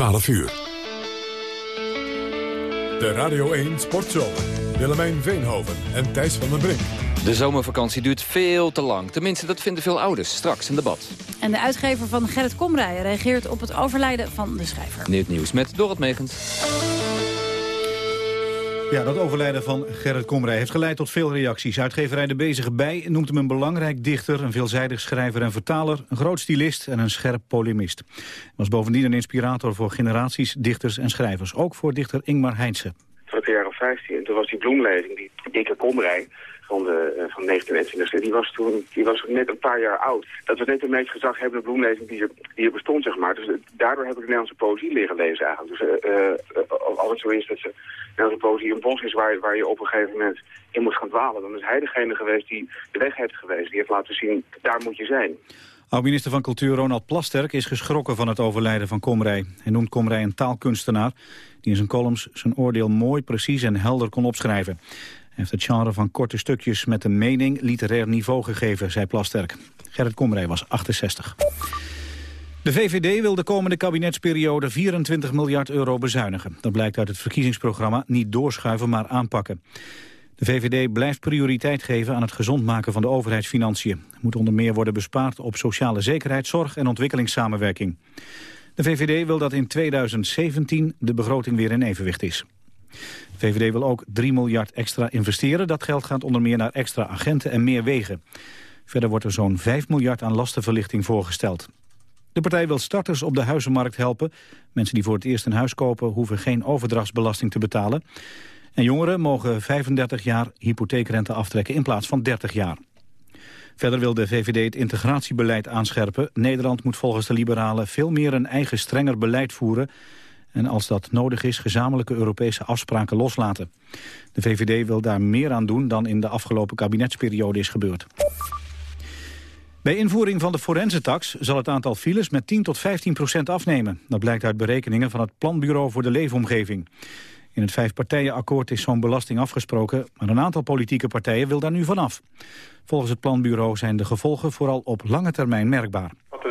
12 uur. De Radio 1 Sportzomer. Willemijn Veenhoven en Thijs van den Brink. De zomervakantie duurt veel te lang. Tenminste, dat vinden veel ouders. Straks in debat. En de uitgever van Gerrit Komrij reageert op het overlijden van de schrijver. Nieuw nieuws met Dorot Megens. Ja, dat overlijden van Gerrit Komrij heeft geleid tot veel reacties. Uitgeverij De Bezige Bij noemt hem een belangrijk dichter... een veelzijdig schrijver en vertaler, een groot stylist en een scherp polemist. Hij was bovendien een inspirator voor generaties dichters en schrijvers. Ook voor dichter Ingmar Heintse. Tot de jaren 15, en toen was die bloemlezing, die dikke Komrij van de, uh, van 1920. Die was toen die was net een paar jaar oud. Dat was net de meest gezaghebbende bloemlezing die er, die er bestond, zeg maar. Dus uh, daardoor heb ik de Nederlandse poëzie leren lezen eigenlijk. Dus uh, als het zo is dat ze Nederlandse poëzie een bos is waar, waar je op een gegeven moment in moet gaan dwalen, dan is hij degene geweest die de weg heeft geweest. Die heeft laten zien, daar moet je zijn. Oud-minister van Cultuur Ronald Plasterk is geschrokken van het overlijden van Komrij. Hij noemt Komrij een taalkunstenaar die in zijn columns zijn oordeel mooi, precies en helder kon opschrijven heeft het genre van korte stukjes met een mening literair niveau gegeven, zei Plasterk. Gerrit Komrij was 68. De VVD wil de komende kabinetsperiode 24 miljard euro bezuinigen. Dat blijkt uit het verkiezingsprogramma niet doorschuiven, maar aanpakken. De VVD blijft prioriteit geven aan het gezond maken van de overheidsfinanciën. Er moet onder meer worden bespaard op sociale zekerheid, zorg en ontwikkelingssamenwerking. De VVD wil dat in 2017 de begroting weer in evenwicht is. VVD wil ook 3 miljard extra investeren. Dat geld gaat onder meer naar extra agenten en meer wegen. Verder wordt er zo'n 5 miljard aan lastenverlichting voorgesteld. De partij wil starters op de huizenmarkt helpen. Mensen die voor het eerst een huis kopen hoeven geen overdrachtsbelasting te betalen. En jongeren mogen 35 jaar hypotheekrente aftrekken in plaats van 30 jaar. Verder wil de VVD het integratiebeleid aanscherpen. Nederland moet volgens de liberalen veel meer een eigen strenger beleid voeren en als dat nodig is gezamenlijke Europese afspraken loslaten. De VVD wil daar meer aan doen dan in de afgelopen kabinetsperiode is gebeurd. Bij invoering van de forensentax zal het aantal files met 10 tot 15 procent afnemen. Dat blijkt uit berekeningen van het Planbureau voor de Leefomgeving. In het vijfpartijenakkoord is zo'n belasting afgesproken... maar een aantal politieke partijen wil daar nu vanaf. Volgens het planbureau zijn de gevolgen vooral op lange termijn merkbaar. Wat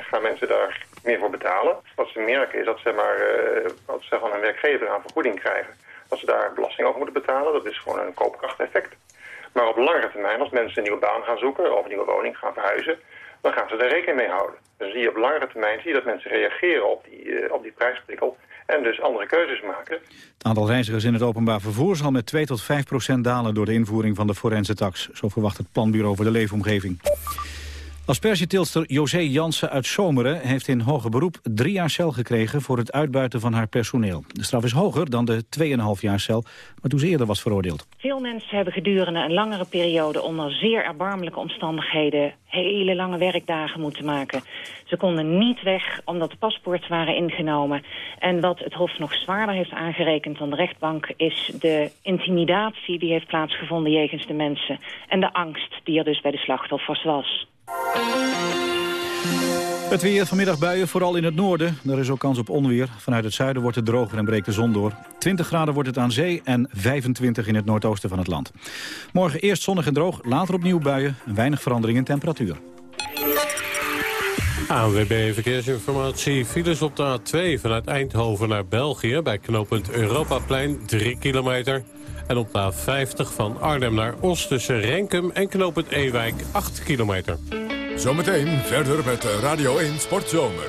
gaan mensen daar meer voor betalen. Wat ze merken is dat ze maar uh, wat ze van een werkgever aan vergoeding krijgen. Dat ze daar belasting over moeten betalen. Dat is gewoon een koopkrachteffect. Maar op langere termijn, als mensen een nieuwe baan gaan zoeken of een nieuwe woning gaan verhuizen, dan gaan ze daar rekening mee houden. Dus zie je op langere termijn zie je dat mensen reageren op die, uh, op die prijsprikkel en dus andere keuzes maken. Het aantal reizigers in het openbaar vervoer zal met 2 tot 5 procent dalen door de invoering van de forense tax. Zo verwacht het Planbureau voor de Leefomgeving. Aspergetilster José Jansen uit Zomeren heeft in hoger beroep drie jaar cel gekregen voor het uitbuiten van haar personeel. De straf is hoger dan de 2,5 jaar cel waartoe ze eerder was veroordeeld. Veel mensen hebben gedurende een langere periode onder zeer erbarmelijke omstandigheden hele lange werkdagen moeten maken. Ze konden niet weg omdat de paspoorten waren ingenomen. En wat het Hof nog zwaarder heeft aangerekend dan de rechtbank... is de intimidatie die heeft plaatsgevonden jegens de mensen... en de angst die er dus bij de slachtoffers was. Het weer vanmiddag buien, vooral in het noorden. Er is ook kans op onweer. Vanuit het zuiden wordt het droger en breekt de zon door. 20 graden wordt het aan zee en 25 in het noordoosten van het land. Morgen eerst zonnig en droog, later opnieuw buien. En weinig verandering in temperatuur. ANWB Verkeersinformatie. Files op de A2 vanuit Eindhoven naar België... bij knooppunt Europaplein, 3 kilometer. En op de A50 van Arnhem naar Os tussen Renkum en knooppunt Ewijk, 8 kilometer. Zometeen verder met Radio 1 Sportzomer.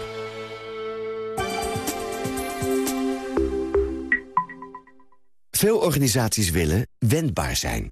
Veel organisaties willen wendbaar zijn.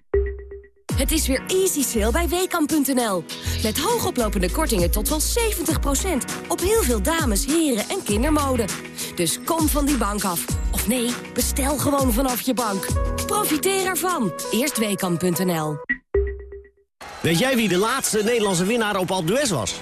Het is weer easy sale bij WKAM.nl. Met hoogoplopende kortingen tot wel 70%. Op heel veel dames, heren en kindermode. Dus kom van die bank af. Of nee, bestel gewoon vanaf je bank. Profiteer ervan. Eerst WKAM.nl. Weet jij wie de laatste Nederlandse winnaar op Alpe was?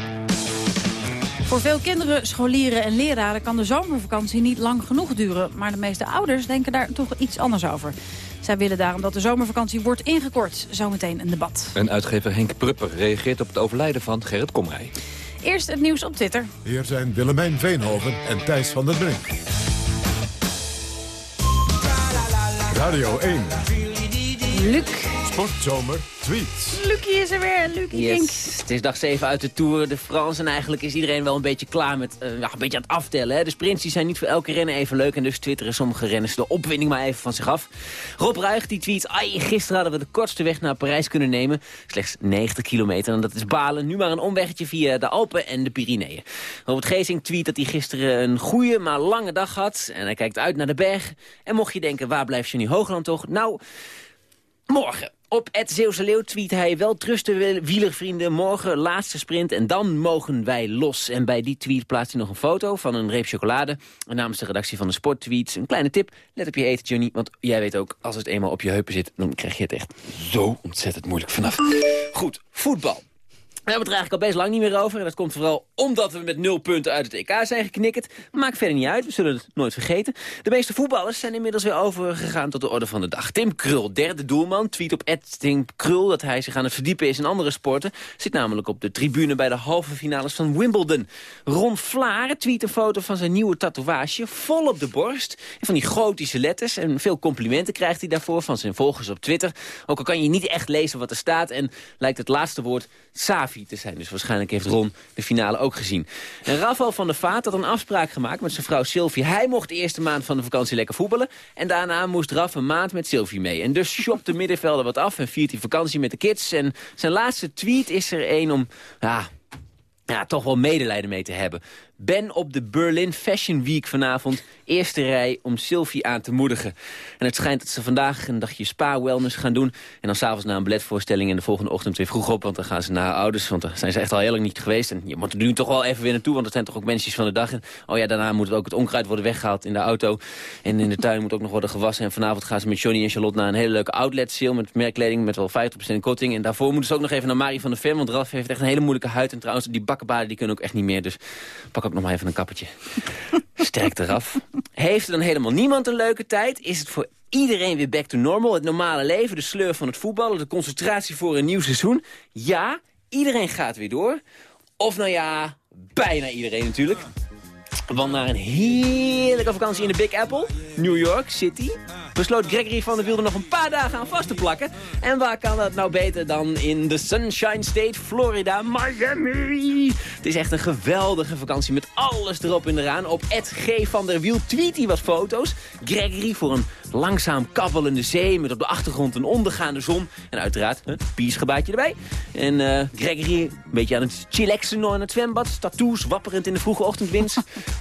Voor veel kinderen, scholieren en leraren kan de zomervakantie niet lang genoeg duren. Maar de meeste ouders denken daar toch iets anders over. Zij willen daarom dat de zomervakantie wordt ingekort. Zometeen een debat. En uitgever Henk Prupper reageert op het overlijden van Gerrit Komrij. Eerst het nieuws op Twitter. Hier zijn Willemijn Veenhoven en Thijs van der Brink. Radio 1. Luc. Sportzomer tweets. Lucie is er weer. Lucie Dink. Yes. Het is dag 7 uit de Tour de France. En eigenlijk is iedereen wel een beetje klaar met uh, ja, een beetje aan het aftellen. Hè. De sprints die zijn niet voor elke renner even leuk. En dus twitteren sommige renners de opwinding maar even van zich af. Rob Ruig die tweet... Ai, gisteren hadden we de kortste weg naar Parijs kunnen nemen. Slechts 90 kilometer. En dat is balen. Nu maar een omweggetje via de Alpen en de Pyreneeën. Robert Geesing tweet dat hij gisteren een goede, maar lange dag had. En hij kijkt uit naar de berg. En mocht je denken, waar blijft Johnny Hoogland toch? Nou, morgen. Op het Zeeuwse Leeuw tweet hij wel trusten wielervrienden. Morgen laatste sprint en dan mogen wij los. En bij die tweet plaatst hij nog een foto van een reep chocolade. En namens de redactie van de Sporttweets een kleine tip. Let op je eten, Johnny. Want jij weet ook, als het eenmaal op je heupen zit... dan krijg je het echt zo ontzettend moeilijk vanaf. Goed, voetbal. We hebben het eigenlijk al best lang niet meer over. En dat komt vooral omdat we met nul punten uit het EK zijn geknikkerd. Maakt verder niet uit, we zullen het nooit vergeten. De meeste voetballers zijn inmiddels weer overgegaan tot de orde van de dag. Tim Krul, derde doelman, tweet op Tim Krul... dat hij zich aan het verdiepen is in andere sporten. Zit namelijk op de tribune bij de halve finales van Wimbledon. Ron Vlaar tweet een foto van zijn nieuwe tatoeage... vol op de borst, van die gotische letters. En veel complimenten krijgt hij daarvoor van zijn volgers op Twitter. Ook al kan je niet echt lezen wat er staat... en lijkt het laatste woord Savi te zijn. Dus waarschijnlijk heeft Ron de finale ook gezien. En Rafael van der Vaart had een afspraak gemaakt met zijn vrouw Sylvie. Hij mocht de eerste maand van de vakantie lekker voetballen. En daarna moest Raf een maand met Sylvie mee. En dus shopt de middenvelder wat af en viert hij vakantie met de kids. En zijn laatste tweet is er een om... Ja, toch wel medelijden mee te hebben. Ben op de Berlin Fashion Week vanavond. Eerste rij om Sylvie aan te moedigen. En het schijnt dat ze vandaag een dagje spa-wellness gaan doen. En dan s'avonds na een balletvoorstelling en de volgende ochtend weer vroeg op. Want dan gaan ze naar haar ouders, want daar zijn ze echt al heel lang niet geweest. En je moet er nu toch wel even weer naartoe, want dat zijn toch ook mensjes van de dag. En, oh ja, daarna moet ook het onkruid worden weggehaald in de auto. En in de tuin moet ook nog worden gewassen. En vanavond gaan ze met Johnny en Charlotte naar een hele leuke outlet sale met merkkleding met wel 50% korting. En daarvoor moeten ze ook nog even naar Marie van der Ven, want Ralf heeft echt een hele moeilijke huid. En trouwens, die bakkenbaden die kunnen ook echt niet meer. Dus pak nog maar even een kappertje. Sterk eraf. Heeft er dan helemaal niemand een leuke tijd? Is het voor iedereen weer back to normal? Het normale leven, de sleur van het voetballen, de concentratie voor een nieuw seizoen? Ja, iedereen gaat weer door. Of nou ja, bijna iedereen natuurlijk. Want na een heerlijke vakantie in de Big Apple, New York City... besloot Gregory van der Wiel nog een paar dagen aan vast te plakken. En waar kan dat nou beter dan in de Sunshine State, Florida, Miami? Het is echt een geweldige vakantie met alles erop en eraan. Op Ed G. van der Wiel tweet hij wat foto's. Gregory voor een langzaam kabbelende zee met op de achtergrond een ondergaande zon. En uiteraard een piesgebaatje erbij. En uh, Gregory een beetje aan het chillaxen in het zwembad. Tattoos wapperend in de vroege ochtendwind.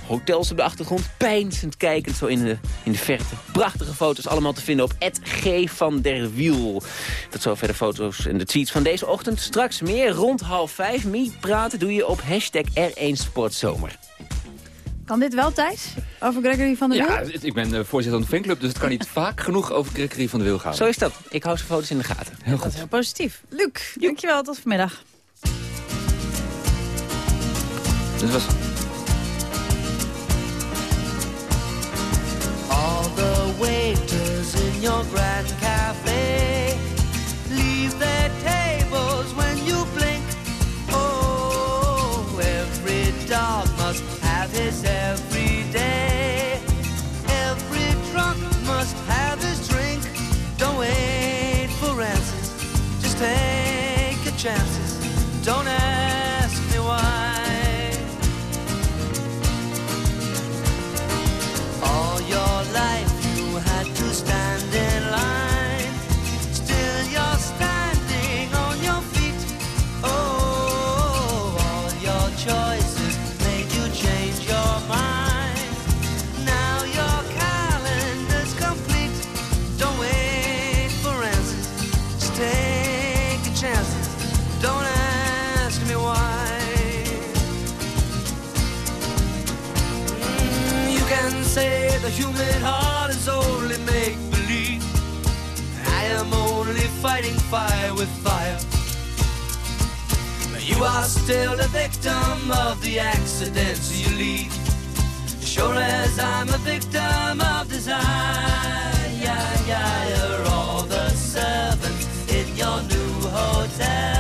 Hotels op de achtergrond, pijnzend kijkend zo in de, in de verte. Prachtige foto's allemaal te vinden op G van der Wiel. Tot zover de foto's en de tweets van deze ochtend. Straks meer rond half vijf. Mee praten doe je op hashtag R1 Sportzomer. Kan dit wel, Thijs? Over Gregory van der Wiel? Ja, ik ben uh, voorzitter van de fanclub, dus het kan niet vaak genoeg over Gregory van der Wiel gaan. Zo is dat. Ik hou zijn foto's in de gaten. Heel goed. Dat is heel positief. Luc, dankjewel. Tot vanmiddag. Dit was... the waiters in your grand cafe leave their tables when you blink. Oh, every dog must have his every day. Every drunk must have his drink. Don't wait for answers, just take your chances. Don't ask fighting fire with fire. You are still the victim of the accidents you leave. Sure as I'm a victim of desire. Yeah, yeah, you're all the servants in your new hotel.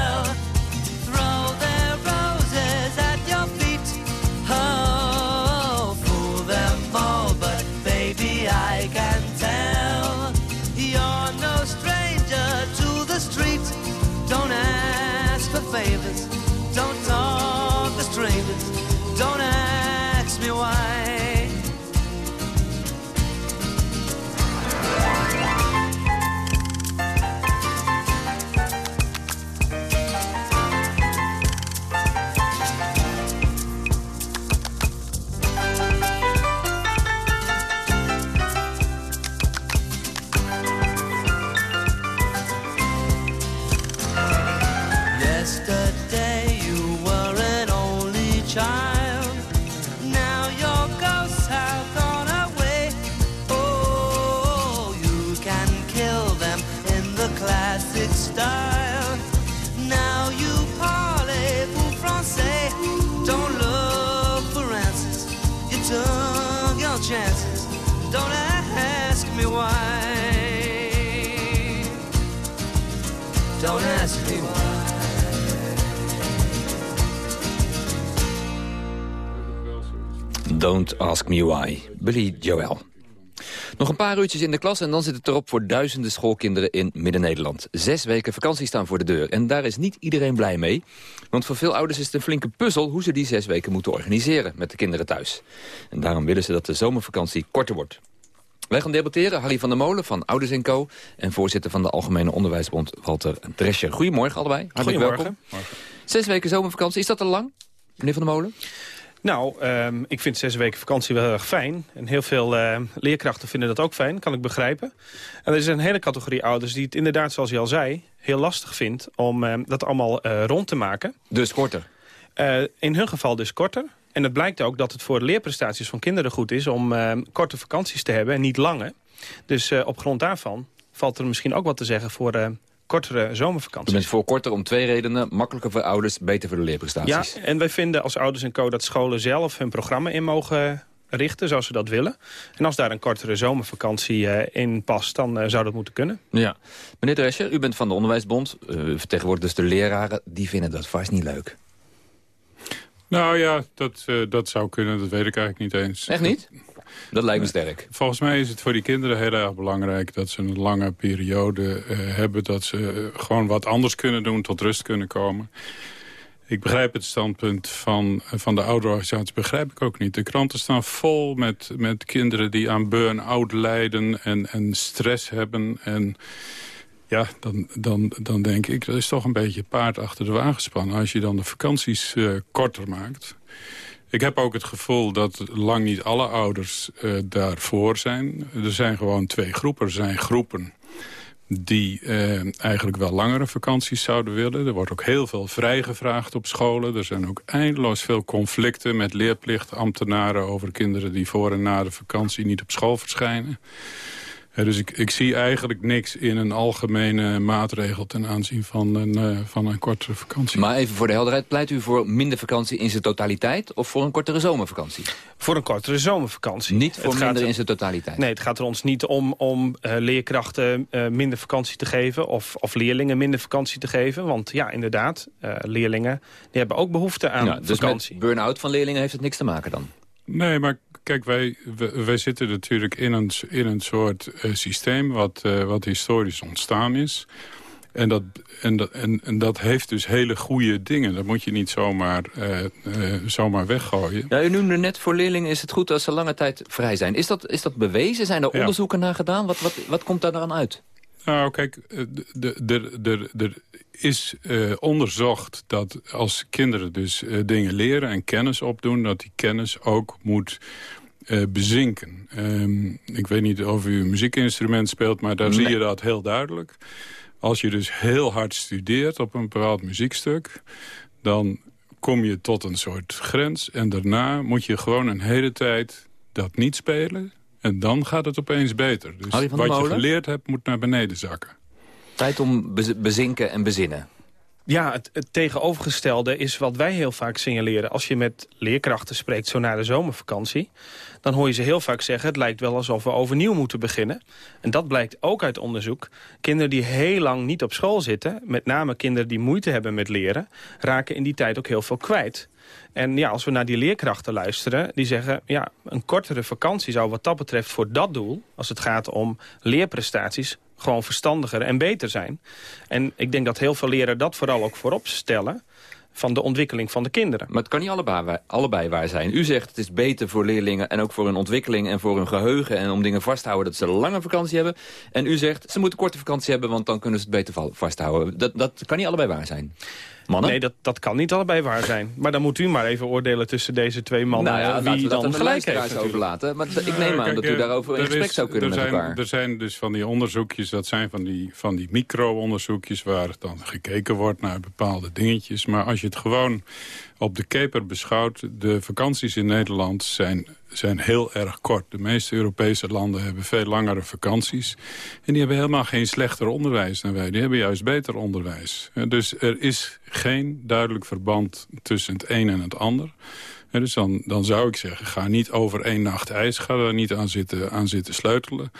Don't Ask Me Why, Billy Joel. Nog een paar uurtjes in de klas en dan zit het erop voor duizenden schoolkinderen in Midden-Nederland. Zes weken vakantie staan voor de deur en daar is niet iedereen blij mee. Want voor veel ouders is het een flinke puzzel hoe ze die zes weken moeten organiseren met de kinderen thuis. En daarom willen ze dat de zomervakantie korter wordt. Wij gaan debatteren, Harry van der Molen van Ouders Co. en voorzitter van de Algemene Onderwijsbond Walter Drescher. Goedemorgen allebei, hartelijk Goedemorgen. welkom. Zes weken zomervakantie, is dat te lang, meneer van der Molen? Nou, ehm, ik vind zes weken vakantie wel heel erg fijn. En heel veel eh, leerkrachten vinden dat ook fijn, kan ik begrijpen. En er is een hele categorie ouders die het inderdaad, zoals je al zei... heel lastig vindt om eh, dat allemaal eh, rond te maken. Dus korter? Eh, in hun geval dus korter. En het blijkt ook dat het voor de leerprestaties van kinderen goed is... om korte vakanties te hebben en niet lange. Dus eh, op grond daarvan valt er misschien ook wat te zeggen... voor kortere zomervakanties. U bent voor korter om twee redenen. Makkelijker voor ouders, beter voor de Ja, leerprestaties. en wij vinden als ouders en co dat scholen zelf hun programma in mogen richten zoals ze dat willen. En als daar een kortere zomervakantie eh, in past, dan eh, zou dat moeten kunnen. Ja. Meneer Drescher, u bent van de Onderwijsbond. Uh, u vertegenwoordigt dus de leraren. Die vinden dat vast niet leuk. Nou ja, dat, uh, dat zou kunnen. Dat weet ik eigenlijk niet eens. Echt niet? Dat lijkt me sterk. Volgens mij is het voor die kinderen heel erg belangrijk... dat ze een lange periode uh, hebben. Dat ze gewoon wat anders kunnen doen, tot rust kunnen komen. Ik begrijp het standpunt van, van de ouderorganisatie, begrijp ik ook niet. De kranten staan vol met, met kinderen die aan burn-out lijden en, en stress hebben. En ja, dan, dan, dan denk ik, dat is toch een beetje paard achter de wagen spannen. Als je dan de vakanties korter maakt. Ik heb ook het gevoel dat lang niet alle ouders uh, daarvoor zijn. Er zijn gewoon twee groepen. Er zijn groepen die eh, eigenlijk wel langere vakanties zouden willen. Er wordt ook heel veel vrijgevraagd op scholen. Er zijn ook eindeloos veel conflicten met leerplichtambtenaren... over kinderen die voor en na de vakantie niet op school verschijnen. Dus ik, ik zie eigenlijk niks in een algemene maatregel... ten aanzien van een, uh, van een kortere vakantie. Maar even voor de helderheid, pleit u voor minder vakantie in zijn totaliteit... of voor een kortere zomervakantie? Voor een kortere zomervakantie. Niet voor het minder er, in zijn totaliteit? Nee, het gaat er ons niet om, om uh, leerkrachten uh, minder vakantie te geven... Of, of leerlingen minder vakantie te geven. Want ja, inderdaad, uh, leerlingen die hebben ook behoefte aan ja, dus vakantie. Dus burn-out van leerlingen heeft het niks te maken dan? Nee, maar kijk, wij, wij zitten natuurlijk in een, in een soort uh, systeem... Wat, uh, wat historisch ontstaan is... En dat, en, dat, en, en dat heeft dus hele goede dingen. Dat moet je niet zomaar, uh, uh, zomaar weggooien. Ja, u noemde net voor leerlingen is het goed als ze lange tijd vrij zijn. Is dat, is dat bewezen? Zijn er ja. onderzoeken naar gedaan? Wat, wat, wat komt daar dan uit? Nou, kijk, er is uh, onderzocht dat als kinderen dus dingen leren en kennis opdoen... dat die kennis ook moet uh, bezinken. Um, ik weet niet of u een muziekinstrument speelt, maar daar nee. zie je dat heel duidelijk. Als je dus heel hard studeert op een bepaald muziekstuk... dan kom je tot een soort grens. En daarna moet je gewoon een hele tijd dat niet spelen. En dan gaat het opeens beter. Dus Harry van der wat je Molen? geleerd hebt, moet naar beneden zakken. Tijd om bez- bezinken en bezinnen. Ja, het, het tegenovergestelde is wat wij heel vaak signaleren. Als je met leerkrachten spreekt zo na de zomervakantie... dan hoor je ze heel vaak zeggen... het lijkt wel alsof we overnieuw moeten beginnen. En dat blijkt ook uit onderzoek. Kinderen die heel lang niet op school zitten... met name kinderen die moeite hebben met leren... raken in die tijd ook heel veel kwijt. En ja, als we naar die leerkrachten luisteren... die zeggen, ja, een kortere vakantie zou wat dat betreft voor dat doel... als het gaat om leerprestaties gewoon verstandiger en beter zijn. En ik denk dat heel veel leraren dat vooral ook voorop stellen van de ontwikkeling van de kinderen. Maar het kan niet allebei, allebei waar zijn. U zegt het is beter voor leerlingen en ook voor hun ontwikkeling... en voor hun geheugen en om dingen vast te houden dat ze een lange vakantie hebben. En u zegt ze moeten korte vakantie hebben... want dan kunnen ze het beter vasthouden. Dat, dat kan niet allebei waar zijn. Mannen? Nee, dat, dat kan niet allebei waar zijn. Maar dan moet u maar even oordelen tussen deze twee mannen... nou ja, wie laten we dat dan gelijk heeft. overlaten. Maar ik neem aan kijk, dat u eh, daarover in gesprek is- zou kunnen er met zijn, elkaar. Er zijn dus van die onderzoekjes, dat zijn van die, van die micro-onderzoekjes... waar dan gekeken wordt naar bepaalde dingetjes. Maar als je het gewoon op de keper beschouwt... de vakanties in Nederland zijn, zijn heel erg kort. De meeste Europese landen hebben veel langere vakanties. En die hebben helemaal geen slechter onderwijs dan wij. Die hebben juist beter onderwijs. Dus er is geen duidelijk verband tussen het een en het ander... Dus dan, dan zou ik zeggen, ga niet over één nacht ijs. Ga daar niet aan zitten, aan zitten sleutelen.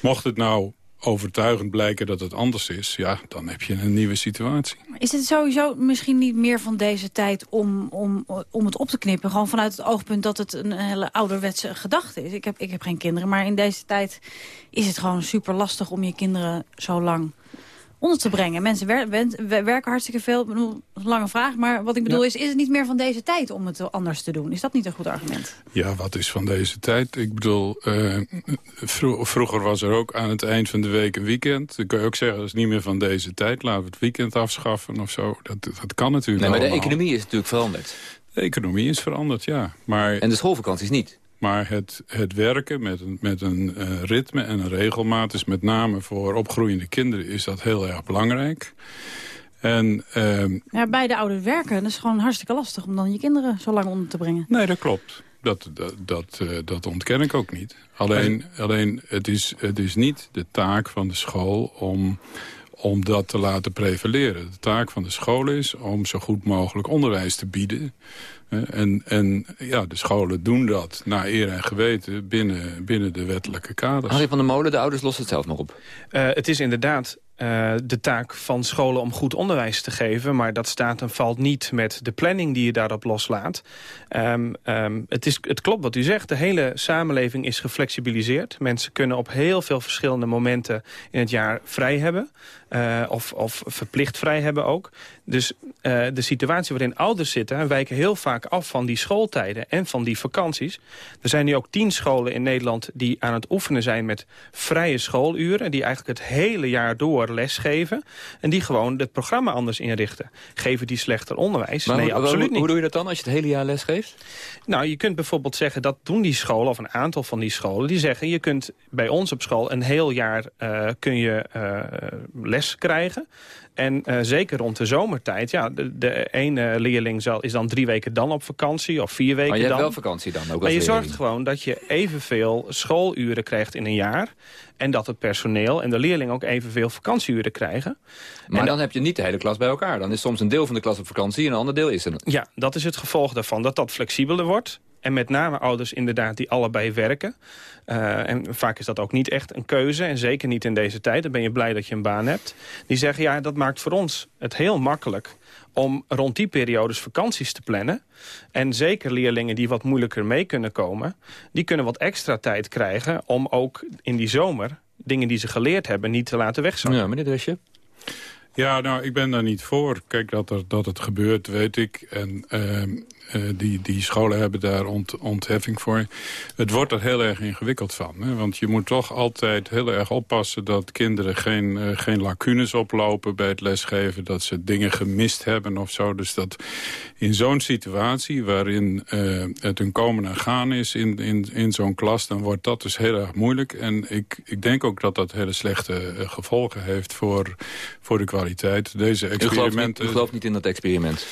Mocht het nou overtuigend blijken dat het anders is... ja, dan heb je een nieuwe situatie. Is het sowieso misschien niet meer van deze tijd om, om, om het op te knippen? Gewoon vanuit het oogpunt dat het een hele ouderwetse gedachte is. Ik heb, ik heb geen kinderen, maar in deze tijd is het gewoon super lastig om je kinderen zo lang onder te brengen. Mensen wer- werken hartstikke veel. Ik bedoel, lange vraag. Maar wat ik bedoel Ja. is, is het niet meer van deze tijd om het anders te doen? Is dat niet een goed argument? Ja, wat is van deze tijd? Ik bedoel, eh, vro- vroeger was er ook aan het eind van de week een weekend. Dan kun je ook zeggen, dat is niet meer van deze tijd. Laten we het weekend afschaffen of zo. Dat, dat kan natuurlijk Nee, maar de economie is natuurlijk veranderd. De economie is veranderd, ja. Maar, en de schoolvakanties niet. Maar het, het werken met een, met een eh, ritme en een regelmaat... is met name voor opgroeiende kinderen is dat heel erg belangrijk. En ehm, Ja, beide ouders werken. Dat is gewoon hartstikke lastig om dan je kinderen zo lang onder te brengen. Nee, dat klopt. Dat, dat, dat, eh, dat ontken ik ook niet. Alleen, alleen het, is, het is niet de taak van de school om, om dat te laten prevaleren. De taak van de school is om zo goed mogelijk onderwijs te bieden. En, en ja, de scholen doen dat naar eer en geweten binnen, binnen de wettelijke kaders. Harry van der Molen, de ouders lossen het zelf nog op. Eh, het is inderdaad eh, de taak van scholen om goed onderwijs te geven. Maar dat staat en valt niet met de planning die je daarop loslaat. Ehm, ehm, het, is, het klopt wat u zegt. De hele samenleving is geflexibiliseerd. Mensen kunnen op heel veel verschillende momenten in het jaar vrij hebben. Eh, of, of verplicht vrij hebben ook. Dus eh, de situatie waarin ouders zitten... wijken heel vaak af van die schooltijden en van die vakanties. Er zijn nu ook tien scholen in Nederland die aan het oefenen zijn... met vrije schooluren, die eigenlijk het hele jaar door lesgeven... en die gewoon het programma anders inrichten. Geven die slechter onderwijs? Maar nee, hoe, absoluut niet. hoe doe je dat dan als je het hele jaar les geeft? Nou, je kunt bijvoorbeeld zeggen dat doen die scholen, of een aantal van die scholen, die zeggen je kunt bij ons op school een heel jaar eh, kun je les krijgen. En eh, zeker rond de zomertijd, ja, de, de ene leerling zal, is dan drie weken dan op vakantie of vier weken Maar je hebt dan. wel vakantie dan ook Maar je leerling. zorgt gewoon dat je evenveel schooluren krijgt in een jaar. En dat het personeel en de leerling ook evenveel vakantieuren krijgen. Maar En dan heb je niet de hele klas bij elkaar. Dan is soms een deel van de klas op vakantie en een ander deel is er. Ja, dat is het gevolg daarvan, dat dat flexibeler wordt. En met name ouders inderdaad die allebei werken. Eh, en vaak is dat ook niet echt een keuze. En zeker niet in deze tijd. Dan ben je blij dat je een baan hebt. Die zeggen, ja, dat maakt voor ons het heel makkelijk... om rond die periodes vakanties te plannen. En zeker leerlingen die wat moeilijker mee kunnen komen... die kunnen wat extra tijd krijgen om ook in die zomer... dingen die ze geleerd hebben niet te laten wegzakken. Ja, meneer Dresje? Ja, nou, ik ben daar niet voor. Kijk, dat, er, dat het gebeurt, weet ik. En ehm, eh, die, die scholen hebben daar ont, ontheffing voor. Het wordt er heel erg ingewikkeld van. Hè? Want je moet toch altijd heel erg oppassen... dat kinderen geen, eh, geen lacunes oplopen bij het lesgeven. Dat ze dingen gemist hebben of zo. Dus dat in zo'n situatie waarin eh, het een komen en gaan is in, in, in zo'n klas... dan wordt dat dus heel erg moeilijk. En ik, ik denk ook dat dat hele slechte eh, gevolgen heeft voor, voor de kwaliteit. Deze niet, experimenten... u gelooft niet in dat experiment?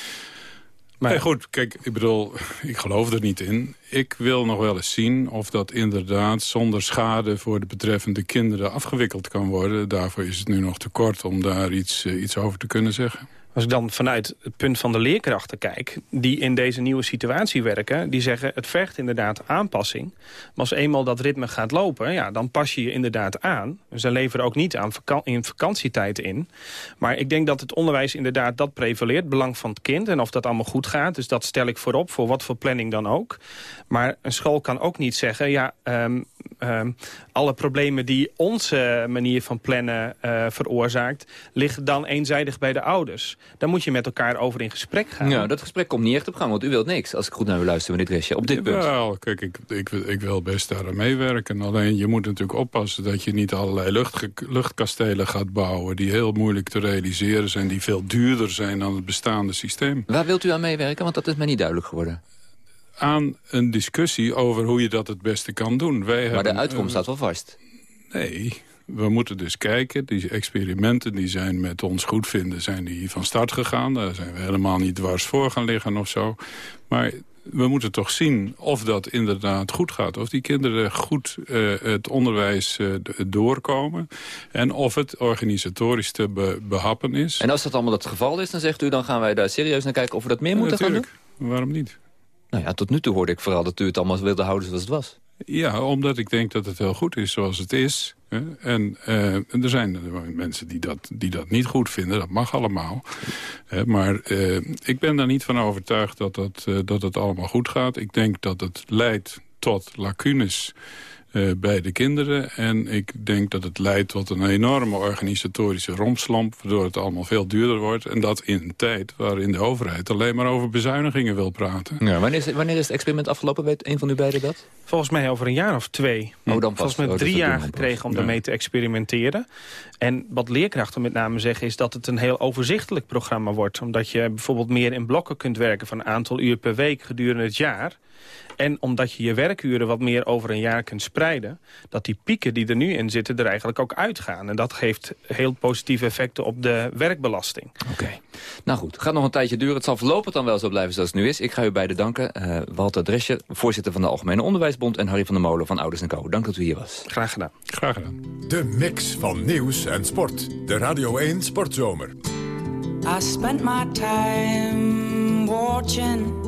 Maar goed, kijk, ik bedoel, ik geloof er niet in. Ik wil nog wel eens zien of dat inderdaad zonder schade voor de betreffende kinderen afgewikkeld kan worden. Daarvoor is het nu nog te kort om daar iets, eh, iets over te kunnen zeggen. Als ik dan vanuit het punt van de leerkrachten kijk... die in deze nieuwe situatie werken... die zeggen het vergt inderdaad aanpassing. Maar als eenmaal dat ritme gaat lopen... Ja, dan pas je je inderdaad aan. Ze leveren ook niet aan vaka in vakantietijd in. Maar ik denk dat het onderwijs inderdaad dat prevaleert. Belang van het kind en of dat allemaal goed gaat. Dus dat stel ik voorop, voor wat voor planning dan ook. Maar een school kan ook niet zeggen... ja, ehm, ehm, alle problemen die onze manier van plannen eh, veroorzaakt... liggen dan eenzijdig bij de ouders. Daar moet je met elkaar over in gesprek gaan. Ja, dat gesprek komt niet echt op gang, want u wilt niks. Als ik goed naar u luister, meneer Dresje, op dit punt. Wel, kijk, ik, ik, ik wil best daar aan meewerken. Alleen je moet natuurlijk oppassen dat je niet allerlei luchtge- luchtkastelen gaat bouwen... die heel moeilijk te realiseren zijn, die veel duurder zijn dan het bestaande systeem. Waar wilt u aan meewerken? Want dat is mij niet duidelijk geworden. Aan een discussie over hoe je dat het beste kan doen. Wij Maar de uitkomst eh, staat wel vast. Nee, we moeten dus kijken. Die experimenten die zijn met ons goedvinden, zijn die van start gegaan. Daar zijn we helemaal niet dwars voor gaan liggen of zo. Maar we moeten toch zien of dat inderdaad goed gaat. Of die kinderen goed eh, het onderwijs eh, doorkomen. En of het organisatorisch te be- behappen is. En als dat allemaal het geval is, dan zegt u... dan gaan wij daar serieus naar kijken of we dat meer moeten gaan doen? Natuurlijk. Waarom niet? Nou ja, tot nu toe hoorde ik vooral dat u het allemaal wilde houden zoals het was. Ja, omdat ik denk dat het heel goed is zoals het is. eh, en er zijn mensen die dat, die dat niet goed vinden. Dat mag allemaal. Maar eh, ik ben daar niet van overtuigd dat, dat, eh, dat het allemaal goed gaat. Ik denk dat het leidt tot lacunes eh, bij de kinderen. En ik denk dat het leidt tot een enorme organisatorische rompslomp... waardoor het allemaal veel duurder wordt. En dat in een tijd waarin de overheid alleen maar over bezuinigingen wil praten. Ja, wanneer, is, wanneer is het experiment afgelopen? Weet een van u beiden dat? Volgens mij over een jaar of twee. Oh, dan pas. Volgens mij Oh, drie jaar gekregen om Ja. daarmee te experimenteren. En wat leerkrachten met name zeggen is dat het een heel overzichtelijk programma wordt. Omdat je bijvoorbeeld meer in blokken kunt werken van een aantal uur per week gedurende het jaar. En omdat je je werkuren wat meer over een jaar kunt spreiden... dat die pieken die er nu in zitten er eigenlijk ook uitgaan. En dat geeft heel positieve effecten op de werkbelasting. Oké. Nou goed, het gaat nog een tijdje duren. Het zal voorlopig dan wel zo blijven zoals het nu is. Ik ga u beiden danken. Eh, Walter Drescher, voorzitter van de Algemene Onderwijsbond... en Harry van der Molen van Ouders en Co. Dank dat u hier was. Graag gedaan. Graag gedaan. De mix van nieuws en sport. De Radio 1 Sportzomer. I spent my time watching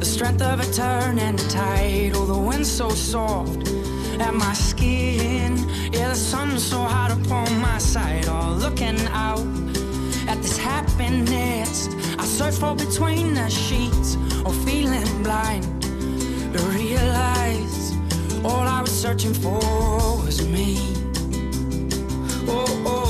the strength of a turn and a tide. Oh, the wind so soft at my skin. Yeah, the sun so hot upon my side. Oh, looking out at this happiness. I search for between the sheets or feeling blind to realize all I was searching for was me. Oh, oh,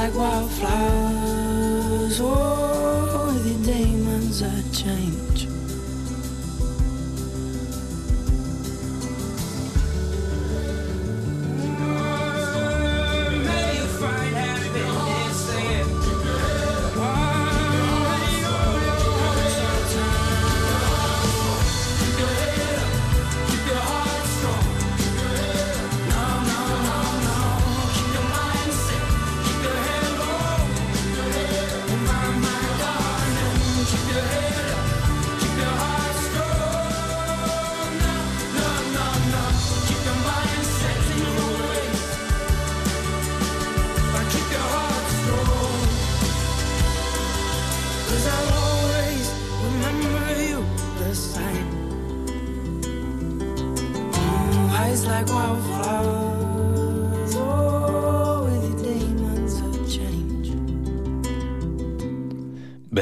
like wildflowers.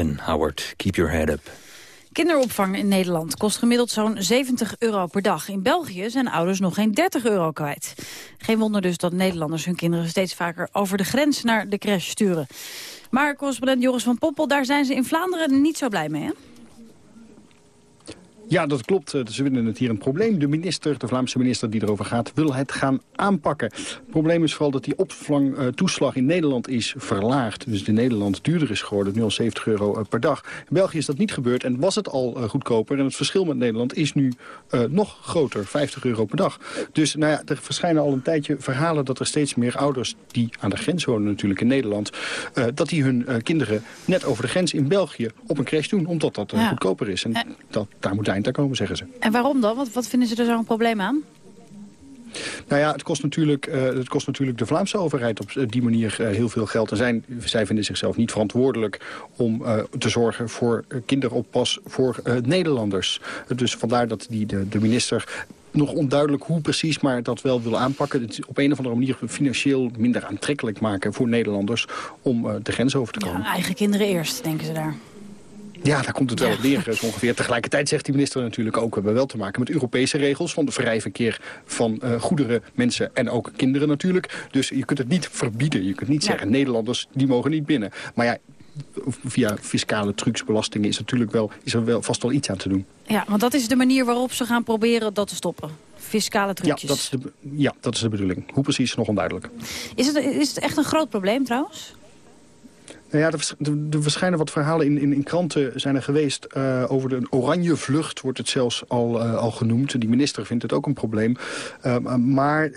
Howard, keep your head up. Kinderopvang in Nederland kost gemiddeld zo'n 70 euro per dag. In België zijn ouders nog geen 30 euro kwijt. Geen wonder dus dat Nederlanders hun kinderen steeds vaker over de grens naar de crash sturen. Maar correspondent Joris van Poppel, daar zijn ze in Vlaanderen niet zo blij mee, hè? Ja, dat klopt. Eh, Ze vinden het hier een probleem. De minister, de Vlaamse minister die erover gaat, wil het gaan aanpakken. Het probleem is vooral dat die opvangtoeslag in Nederland is verlaagd. Dus in Nederland duurder is geworden, nu al 70 euro eh, per dag. In België is dat niet gebeurd en was het al eh, goedkoper. En het verschil met Nederland is nu eh, nog groter, 50 euro per dag. Dus nou ja, er verschijnen al een tijdje verhalen dat er steeds meer ouders... die aan de grens wonen natuurlijk in Nederland... eh, dat die hun eh, kinderen net over de grens in België op een crash doen. Omdat dat eh, Ja. goedkoper is. En dat, daar moet eind aan komen, zeggen ze. En waarom dan? Wat, wat vinden ze er zo'n probleem aan? Nou ja, het kost natuurlijk, eh, het kost natuurlijk de Vlaamse overheid op eh, die manier eh, heel veel geld. En zijn, zij vinden zichzelf niet verantwoordelijk om te zorgen voor kinderoppas voor Nederlanders. Dus vandaar dat die, de, de minister nog onduidelijk hoe precies, maar dat wel wil aanpakken. Het op een of andere manier financieel minder aantrekkelijk maken voor Nederlanders om de grens over te komen. Eigen kinderen eerst, denken ze daar. Ja, daar komt het wel op neer zo ongeveer. Tegelijkertijd zegt die minister natuurlijk ook... we hebben wel te maken met Europese regels... van de vrij verkeer van eh, goederen, mensen en ook kinderen natuurlijk. Dus je kunt het niet verbieden. Je kunt niet zeggen, Nederlanders die mogen niet binnen. Maar ja, via fiscale trucs, belastingen... is, natuurlijk wel, is er wel vast wel iets aan te doen. Ja, want dat is de manier waarop ze gaan proberen dat te stoppen. Fiscale Ja trucjes. dat, is de, ja, dat is de bedoeling. Hoe precies, nog onduidelijk. Is, het, is het echt een groot probleem trouwens? Nou ja, er, vers- er- er verschijnen wat verhalen in, in, in kranten zijn er geweest eh, over de oranje vlucht, wordt het zelfs al, eh, al genoemd. Die minister vindt het ook een probleem. Eh, maar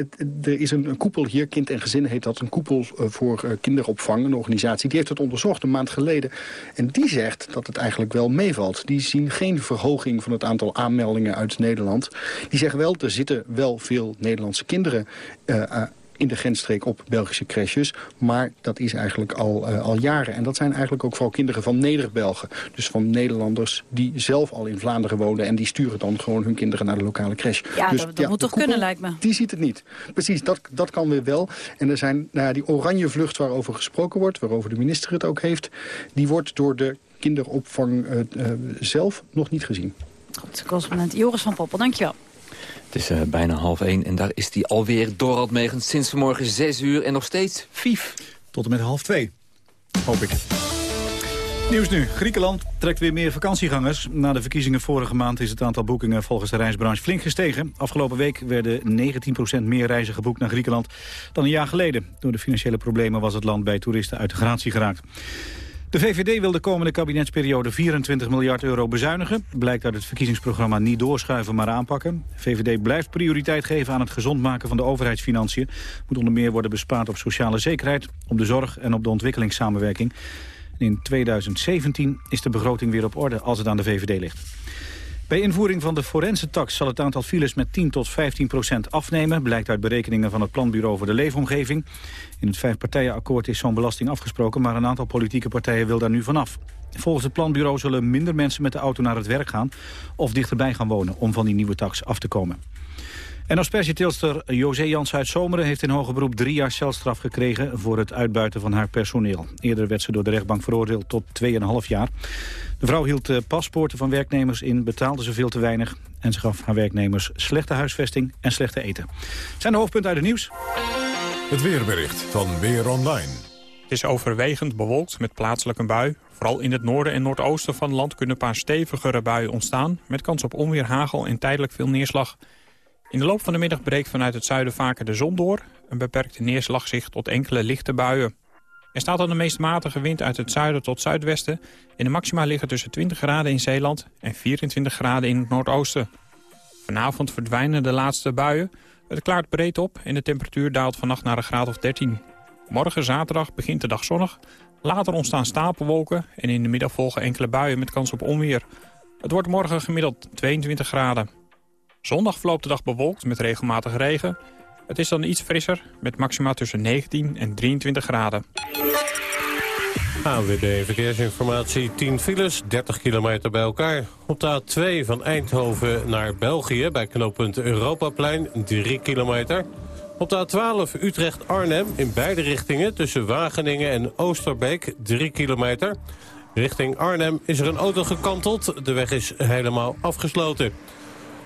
er is een, een koepel hier, Kind en Gezin heet dat, een koepel voor kinderopvang, een organisatie. Die heeft het onderzocht een maand geleden. En die zegt dat het eigenlijk wel meevalt. Die zien geen verhoging van het aantal aanmeldingen uit Nederland. Die zeggen wel, er zitten wel veel Nederlandse kinderen eh, in de grensstreek op Belgische crèches. Maar dat is eigenlijk al, eh, al jaren. En dat zijn eigenlijk ook vooral kinderen van Neder-Belgen. Dus van Nederlanders die zelf al in Vlaanderen wonen... en die sturen dan gewoon hun kinderen naar de lokale crash. Ja, dus, dat, dat moet toch koepel, kunnen, lijkt me. Die ziet het niet. Precies, dat, dat kan weer wel. En er zijn nou ja, die oranje vlucht waarover gesproken wordt... waarover de minister het ook heeft... die wordt door de kinderopvang eh, eh, zelf nog niet gezien. Goed, correspondent Joris van Poppel, dankjewel. Het is eh, bijna half één en daar is die alweer Dorald Megens sinds vanmorgen zes uur en nog steeds vief. Tot en met half twee, hoop ik. Nieuws nu. Griekenland trekt weer meer vakantiegangers. Na de verkiezingen vorige maand is het aantal boekingen volgens de reisbranche flink gestegen. Afgelopen week werden 19% meer reizen geboekt naar Griekenland dan een jaar geleden. Door de financiële problemen was het land bij toeristen uit de gratie geraakt. De VVD wil de komende kabinetsperiode 24 miljard euro bezuinigen. Blijkt uit het verkiezingsprogramma niet doorschuiven, maar aanpakken. VVD blijft prioriteit geven aan het gezond maken van de overheidsfinanciën. Moet onder meer worden bespaard op sociale zekerheid, op de zorg en op de ontwikkelingssamenwerking. In 2017 is de begroting weer op orde als het aan de VVD ligt. Bij invoering van de forensentax zal het aantal files met 10 tot 15 procent afnemen. Blijkt uit berekeningen van het Planbureau voor de Leefomgeving. In het vijfpartijenakkoord is zo'n belasting afgesproken... maar een aantal politieke partijen wil daar nu vanaf. Volgens het planbureau zullen minder mensen met de auto naar het werk gaan... of dichterbij gaan wonen om van die nieuwe tax af te komen. En aspergetilster José Jans uit Zomeren heeft in hoger beroep drie jaar celstraf gekregen voor het uitbuiten van haar personeel. Eerder werd ze door de rechtbank veroordeeld tot 2,5 jaar. De vrouw hield de paspoorten van werknemers in, betaalde ze veel te weinig en ze gaf haar werknemers slechte huisvesting en slechte eten. Zijn de hoofdpunten uit het nieuws? Het weerbericht van Weer Online. Het is overwegend bewolkt met plaatselijk een bui. Vooral in het noorden en noordoosten van het land kunnen een paar stevigere buien ontstaan... met kans op onweer, hagel en tijdelijk veel neerslag. In de loop van de middag breekt vanuit het zuiden vaker de zon door. Een beperkte neerslag zich tot enkele lichte buien. Er staat dan de meest matige wind uit het zuiden tot zuidwesten. En de maxima liggen tussen 20 graden in Zeeland en 24 graden in het noordoosten. Vanavond verdwijnen de laatste buien. Het klaart breed op en de temperatuur daalt vannacht naar een graad of 13. Morgen zaterdag begint de dag zonnig. Later ontstaan stapelwolken en in de middag volgen enkele buien met kans op onweer. Het wordt morgen gemiddeld 22 graden. Zondag verloopt de dag bewolkt met regelmatige regen. Het is dan iets frisser met maxima tussen 19 en 23 graden. AWB Verkeersinformatie, 10 files, 30 kilometer bij elkaar. Op de A2 van Eindhoven naar België bij knooppunt Europaplein, 3 kilometer. Op de A12 Utrecht-Arnhem in beide richtingen tussen Wageningen en Oosterbeek, 3 kilometer. Richting Arnhem is er een auto gekanteld, de weg is helemaal afgesloten.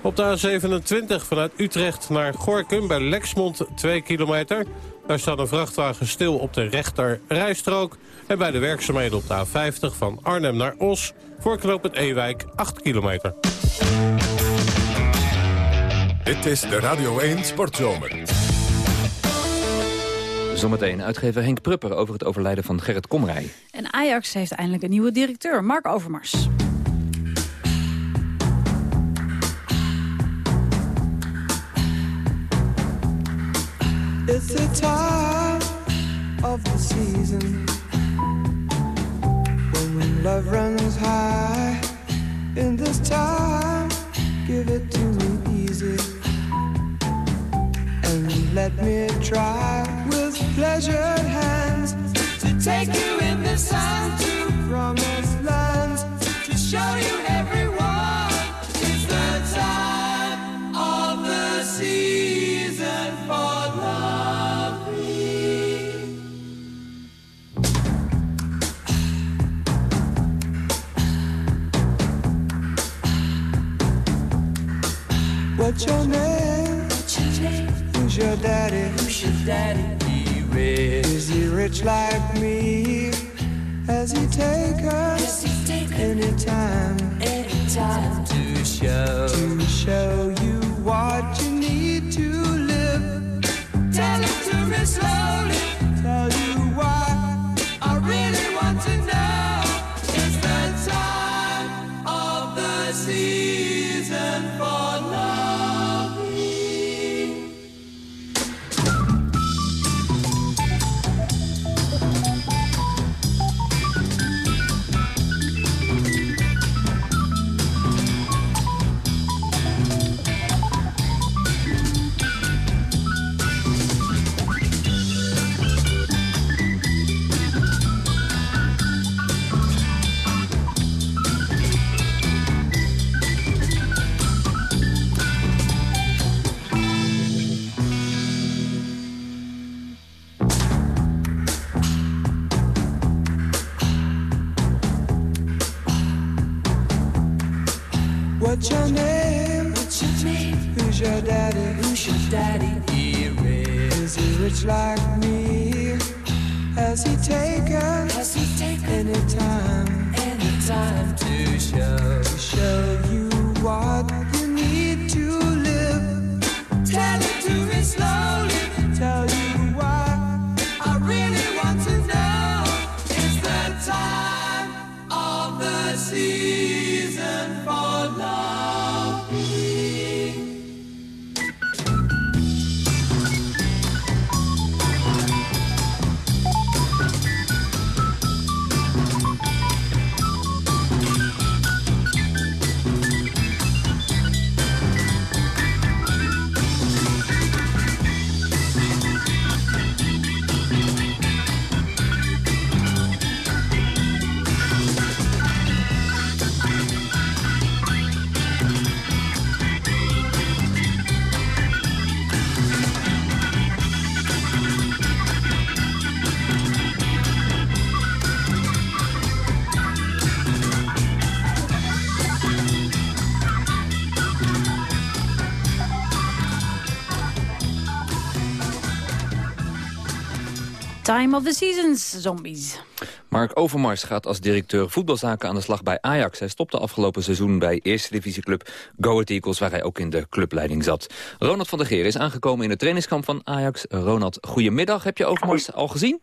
Op de A27 vanuit Utrecht naar Gorkum bij Lexmond 2 kilometer. Daar staat een vrachtwagen stil op de rechter rijstrook. En bij de werkzaamheden op de A50 van Arnhem naar Os... voor knooppunt Ewijk 8 kilometer. Dit is de Radio 1 Sportzomer. Zometeen uitgever Henk Prupper over het overlijden van Gerrit Komrij. En Ajax heeft eindelijk een nieuwe directeur, Mark Overmars. The time of the season when love runs high. In this time, give it to me easy and let me try with pleasured hands to take you in the sun to promised lands to show you everyone. Daddy? He rich. Is he rich like me? Has he taken any time? Any time to show to show What's your name? What's your name? Who's your daddy? Who's your daddy? He rich. Is he rich like me? Has he taken? Has he taken any time? Any time to show to show you what Time of the Seasons, zombies. Mark Overmars gaat als directeur voetbalzaken aan de slag bij Ajax. Hij stopte afgelopen seizoen bij eerste divisieclub Go Ahead Eagles... waar hij ook in de clubleiding zat. Ronald van der Geer is aangekomen in het trainingskamp van Ajax. Ronald, goedemiddag. Heb je Overmars al gezien?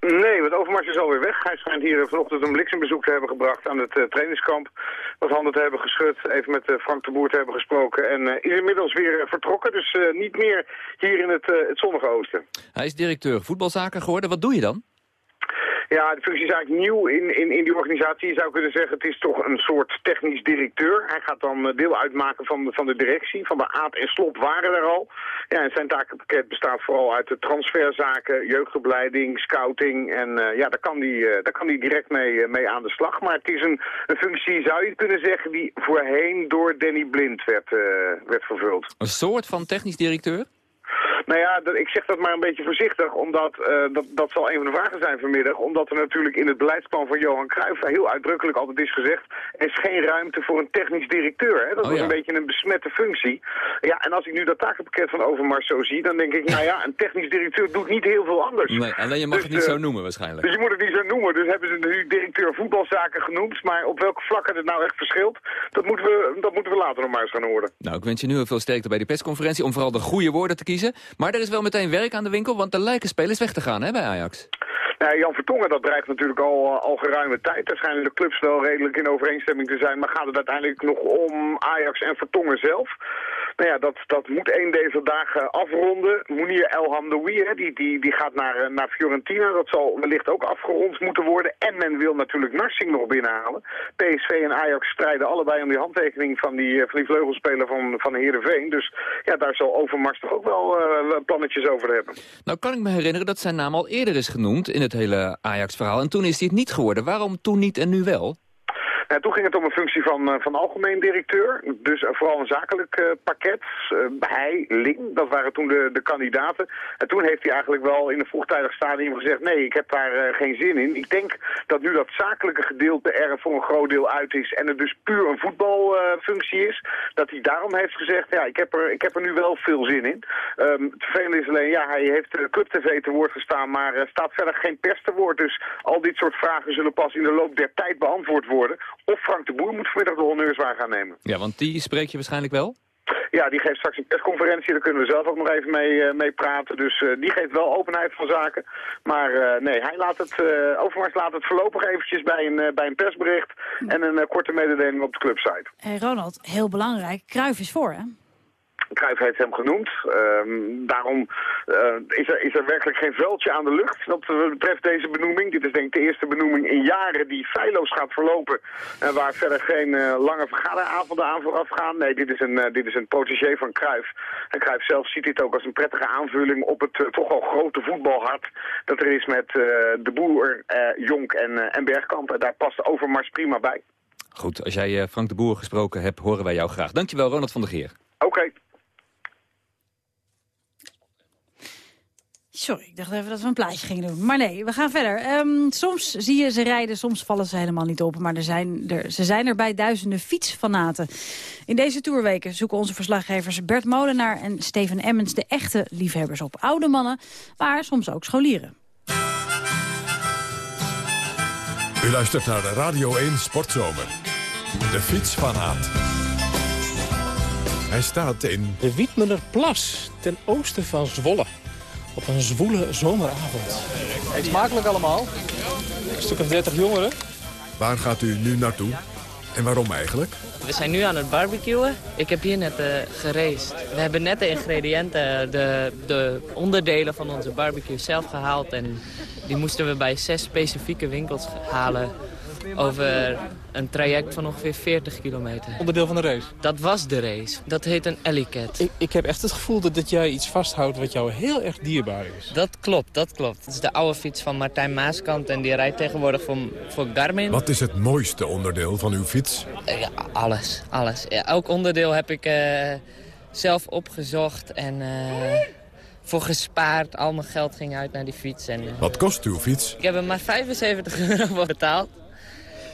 Nee, want Overmars is alweer weg. Hij schijnt hier vanochtend een bliksembezoek te hebben gebracht aan het uh, trainingskamp. Wat handen te hebben geschud, even met uh, Frank de Boer te hebben gesproken. En is inmiddels weer vertrokken, dus niet meer hier in het, het zonnige oosten. Hij is directeur voetbalzaken geworden. Wat doe je dan? Ja, de functie is eigenlijk nieuw in, in, in die organisatie. Je zou kunnen zeggen, het is toch een soort technisch directeur. Hij gaat dan deel uitmaken van de, van de directie. Van de Aad en Slop waren er al. Ja, en zijn takenpakket bestaat vooral uit de transferzaken, jeugdopleiding, scouting. En uh, ja, daar kan uh, daar kan die direct mee, mee aan de slag. Maar het is een, een functie, zou je kunnen zeggen, die voorheen door Danny Blind werd, werd vervuld. Een soort van technisch directeur? Nou ja, ik zeg dat maar een beetje voorzichtig, omdat uh, dat, dat zal een van de vragen zijn vanmiddag. Omdat er natuurlijk in het beleidsplan van Johan Cruijff heel uitdrukkelijk altijd is gezegd... er is geen ruimte voor een technisch directeur. Hè? Dat Oh, was ja. een beetje een besmette functie. Ja, en als ik nu dat takenpakket van Overmars zo zie, dan denk ik... nou ja, een technisch directeur doet niet heel veel anders. Nee, alleen je mag Dus, het niet eh, zo noemen waarschijnlijk. Dus je moet het niet zo noemen. Dus hebben ze nu directeur voetbalzaken genoemd. Maar op welke vlakken het nou echt verschilt, dat moeten we, dat moeten we later nog maar eens gaan horen. Nou, ik wens je nu heel veel sterkte bij die persconferentie... om vooral de goede woorden te kiezen. Maar er is wel meteen werk aan de winkel, want er lijken spelers weg te gaan hè, bij Ajax. Nou, Jan Vertongen, dat dreigt natuurlijk al, eh, al geruime tijd. Daar schijnen de clubs wel redelijk in overeenstemming te zijn. Maar gaat het uiteindelijk nog om Ajax en Vertongen zelf? Nou ja, dat, dat moet één deze dagen afronden. Mounir El Hamdoui, hè, die, die, die gaat naar, eh, naar Fiorentina. Dat zal wellicht ook afgerond moeten worden. En men wil natuurlijk Narsing nog binnenhalen. PSV en Ajax strijden allebei om die handtekening van die, eh, van die vleugelspeler van, van Heerenveen. Dus ja, daar zal Overmars toch ook wel eh, plannetjes over hebben. Nou kan ik me herinneren dat zijn naam al eerder is genoemd... in het hele Ajax-verhaal. En toen is hij het niet geworden. Waarom toen niet en nu wel? Ja, toen ging het om een functie van, eh, van algemeen directeur. Dus eh, vooral een zakelijk eh, pakket. Eh, hij, Ling, dat waren toen de, de kandidaten. En toen heeft hij eigenlijk wel in een vroegtijdig stadium gezegd... nee, ik heb daar eh, geen zin in. Ik denk dat nu dat zakelijke gedeelte er voor een groot deel uit is... en het dus puur een voetbalfunctie is... dat hij daarom heeft gezegd... ja, ik heb er, ik heb er nu wel veel zin in. Ehm het is alleen, ja, hij heeft de Club TV te woord gestaan... maar staat verder geen pers te woord. Dus al dit soort vragen zullen pas in de loop der tijd beantwoord worden... Of Frank de Boer moet vanmiddag de honneurs waar gaan nemen. Ja, want die spreek je waarschijnlijk wel? Ja, die geeft straks een persconferentie, daar kunnen we zelf ook nog even mee, eh, mee praten. Dus eh, die geeft wel openheid van zaken. Maar eh, nee, hij laat het, eh, Overmars laat het voorlopig eventjes bij een, bij een persbericht en een korte mededeling op de clubsite. Hey Ronald, heel belangrijk. Kruif is voor, hè? Cruijff heeft hem genoemd. Ehm, daarom eh, is, er, is er werkelijk geen veldje aan de lucht wat betreft deze benoeming. Dit is denk ik de eerste benoeming in jaren die feilloos gaat verlopen. En waar verder geen eh, lange vergaderavonden aan vooraf gaan. Nee, dit is een, eh, dit is een protégé van Cruijff. En Cruijff zelf ziet dit ook als een prettige aanvulling op het toch al grote voetbalhart. Dat er is met de Boer, Jonk en, en Bergkamp. En daar past Overmars prima bij. Goed, als jij Frank de Boer gesproken hebt, horen wij jou graag. Dankjewel, Ronald van der Geer. Oké. Sorry, ik dacht even dat we een plaatje gingen doen. Maar nee, we gaan verder. Ehm, soms zie je ze rijden, soms vallen ze helemaal niet op. Maar er zijn er, ze zijn er bij duizenden fietsfanaten. In deze tourweken zoeken onze verslaggevers Bert Molenaar en Steven Emmens... de echte liefhebbers op oude mannen, maar soms ook scholieren. U luistert naar de Radio 1 Sportzomer. De fietsfanaat. Hij staat in... De Wietmenerplas, ten oosten van Zwolle. Op een zwoele zomeravond. Eet smakelijk allemaal. Een stuk of 30 jongeren. Waar gaat u nu naartoe? En waarom eigenlijk? We zijn nu aan het barbecuen. Ik heb hier net uh, geraced. We hebben net de ingrediënten, de, de onderdelen van onze barbecue zelf gehaald. En die moesten we bij zes specifieke winkels halen over een traject van ongeveer 40 kilometer. Onderdeel van de race? Dat was de race. Dat heet een Ellicat. Ik, ik heb echt het gevoel dat, dat jij iets vasthoudt wat jou heel erg dierbaar is. Dat klopt, dat klopt. Het is de oude fiets van Martijn Maaskant en die rijdt tegenwoordig voor, voor Garmin. Wat is het mooiste onderdeel van uw fiets? Uh, ja, alles, alles. Ja, elk onderdeel heb ik uh, zelf opgezocht en... Uh, voor gespaard. Al mijn geld ging uit naar die fiets. En, uh, Wat kost uw fiets? Ik heb er maar 75 euro voor betaald.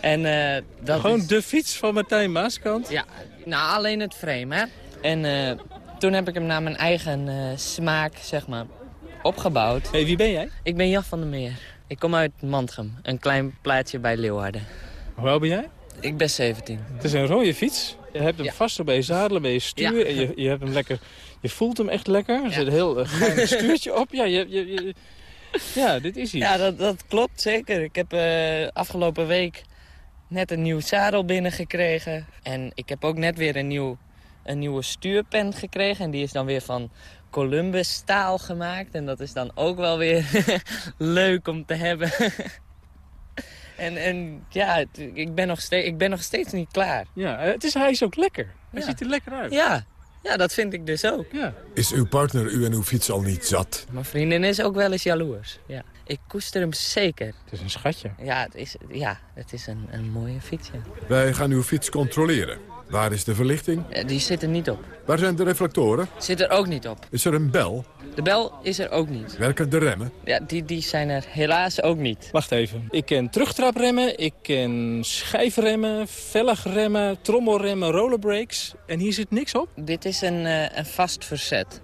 En, uh, dat Gewoon is... de fiets van Martijn Maaskant? Ja, nou alleen het frame hè. En uh, toen heb ik hem naar mijn eigen uh, smaak zeg maar opgebouwd. hey, wie ben jij? Ik ben Jan van der Meer. Ik kom uit Mantrum, een klein plaatsje bij Leeuwarden. Hoe oud ben jij? Ik ben 17. Het is een rode fiets. Je hebt hem Ja. vast bij je zadelen, bij je stuur. Ja. En je, je hebt hem lekker... Je voelt hem echt lekker. Er zit een heel fijn stuurtje op. Ja, je, je, je- ja, dit is iets. Ja, dat, dat klopt zeker. Ik heb eh, afgelopen week net een nieuw zadel binnengekregen. En ik heb ook net weer een, nieuw, een nieuwe stuurpen gekregen. En die is dan weer van Columbus staal gemaakt. En dat is dan ook wel weer leuk om te hebben. en, en ja, ik ben, nog steeds, ik ben nog steeds niet klaar. Ja, het is, hij is ook lekker. Hij Ja. ziet er lekker uit. Ja, ja, dat vind ik dus ook. Ja. Is uw partner u en uw fiets al niet zat? Mijn vriendin is ook wel eens jaloers. Ja. Ik koester hem zeker. Het is een schatje. Ja, het is, ja, het is een, een mooie fiets. ja. Wij gaan uw fiets controleren. Waar is de verlichting? Ja, Die zit er niet op. Waar zijn de reflectoren? Zit er ook niet op. Is er een bel? De bel is er ook niet. Werken de remmen? Ja, die, die zijn er helaas ook niet. Wacht even. Ik ken terugtrapremmen, ik ken schijfremmen, velgremmen, trommelremmen, rollerbrakes. En hier zit niks op? Dit is een, eh, een vast verzet.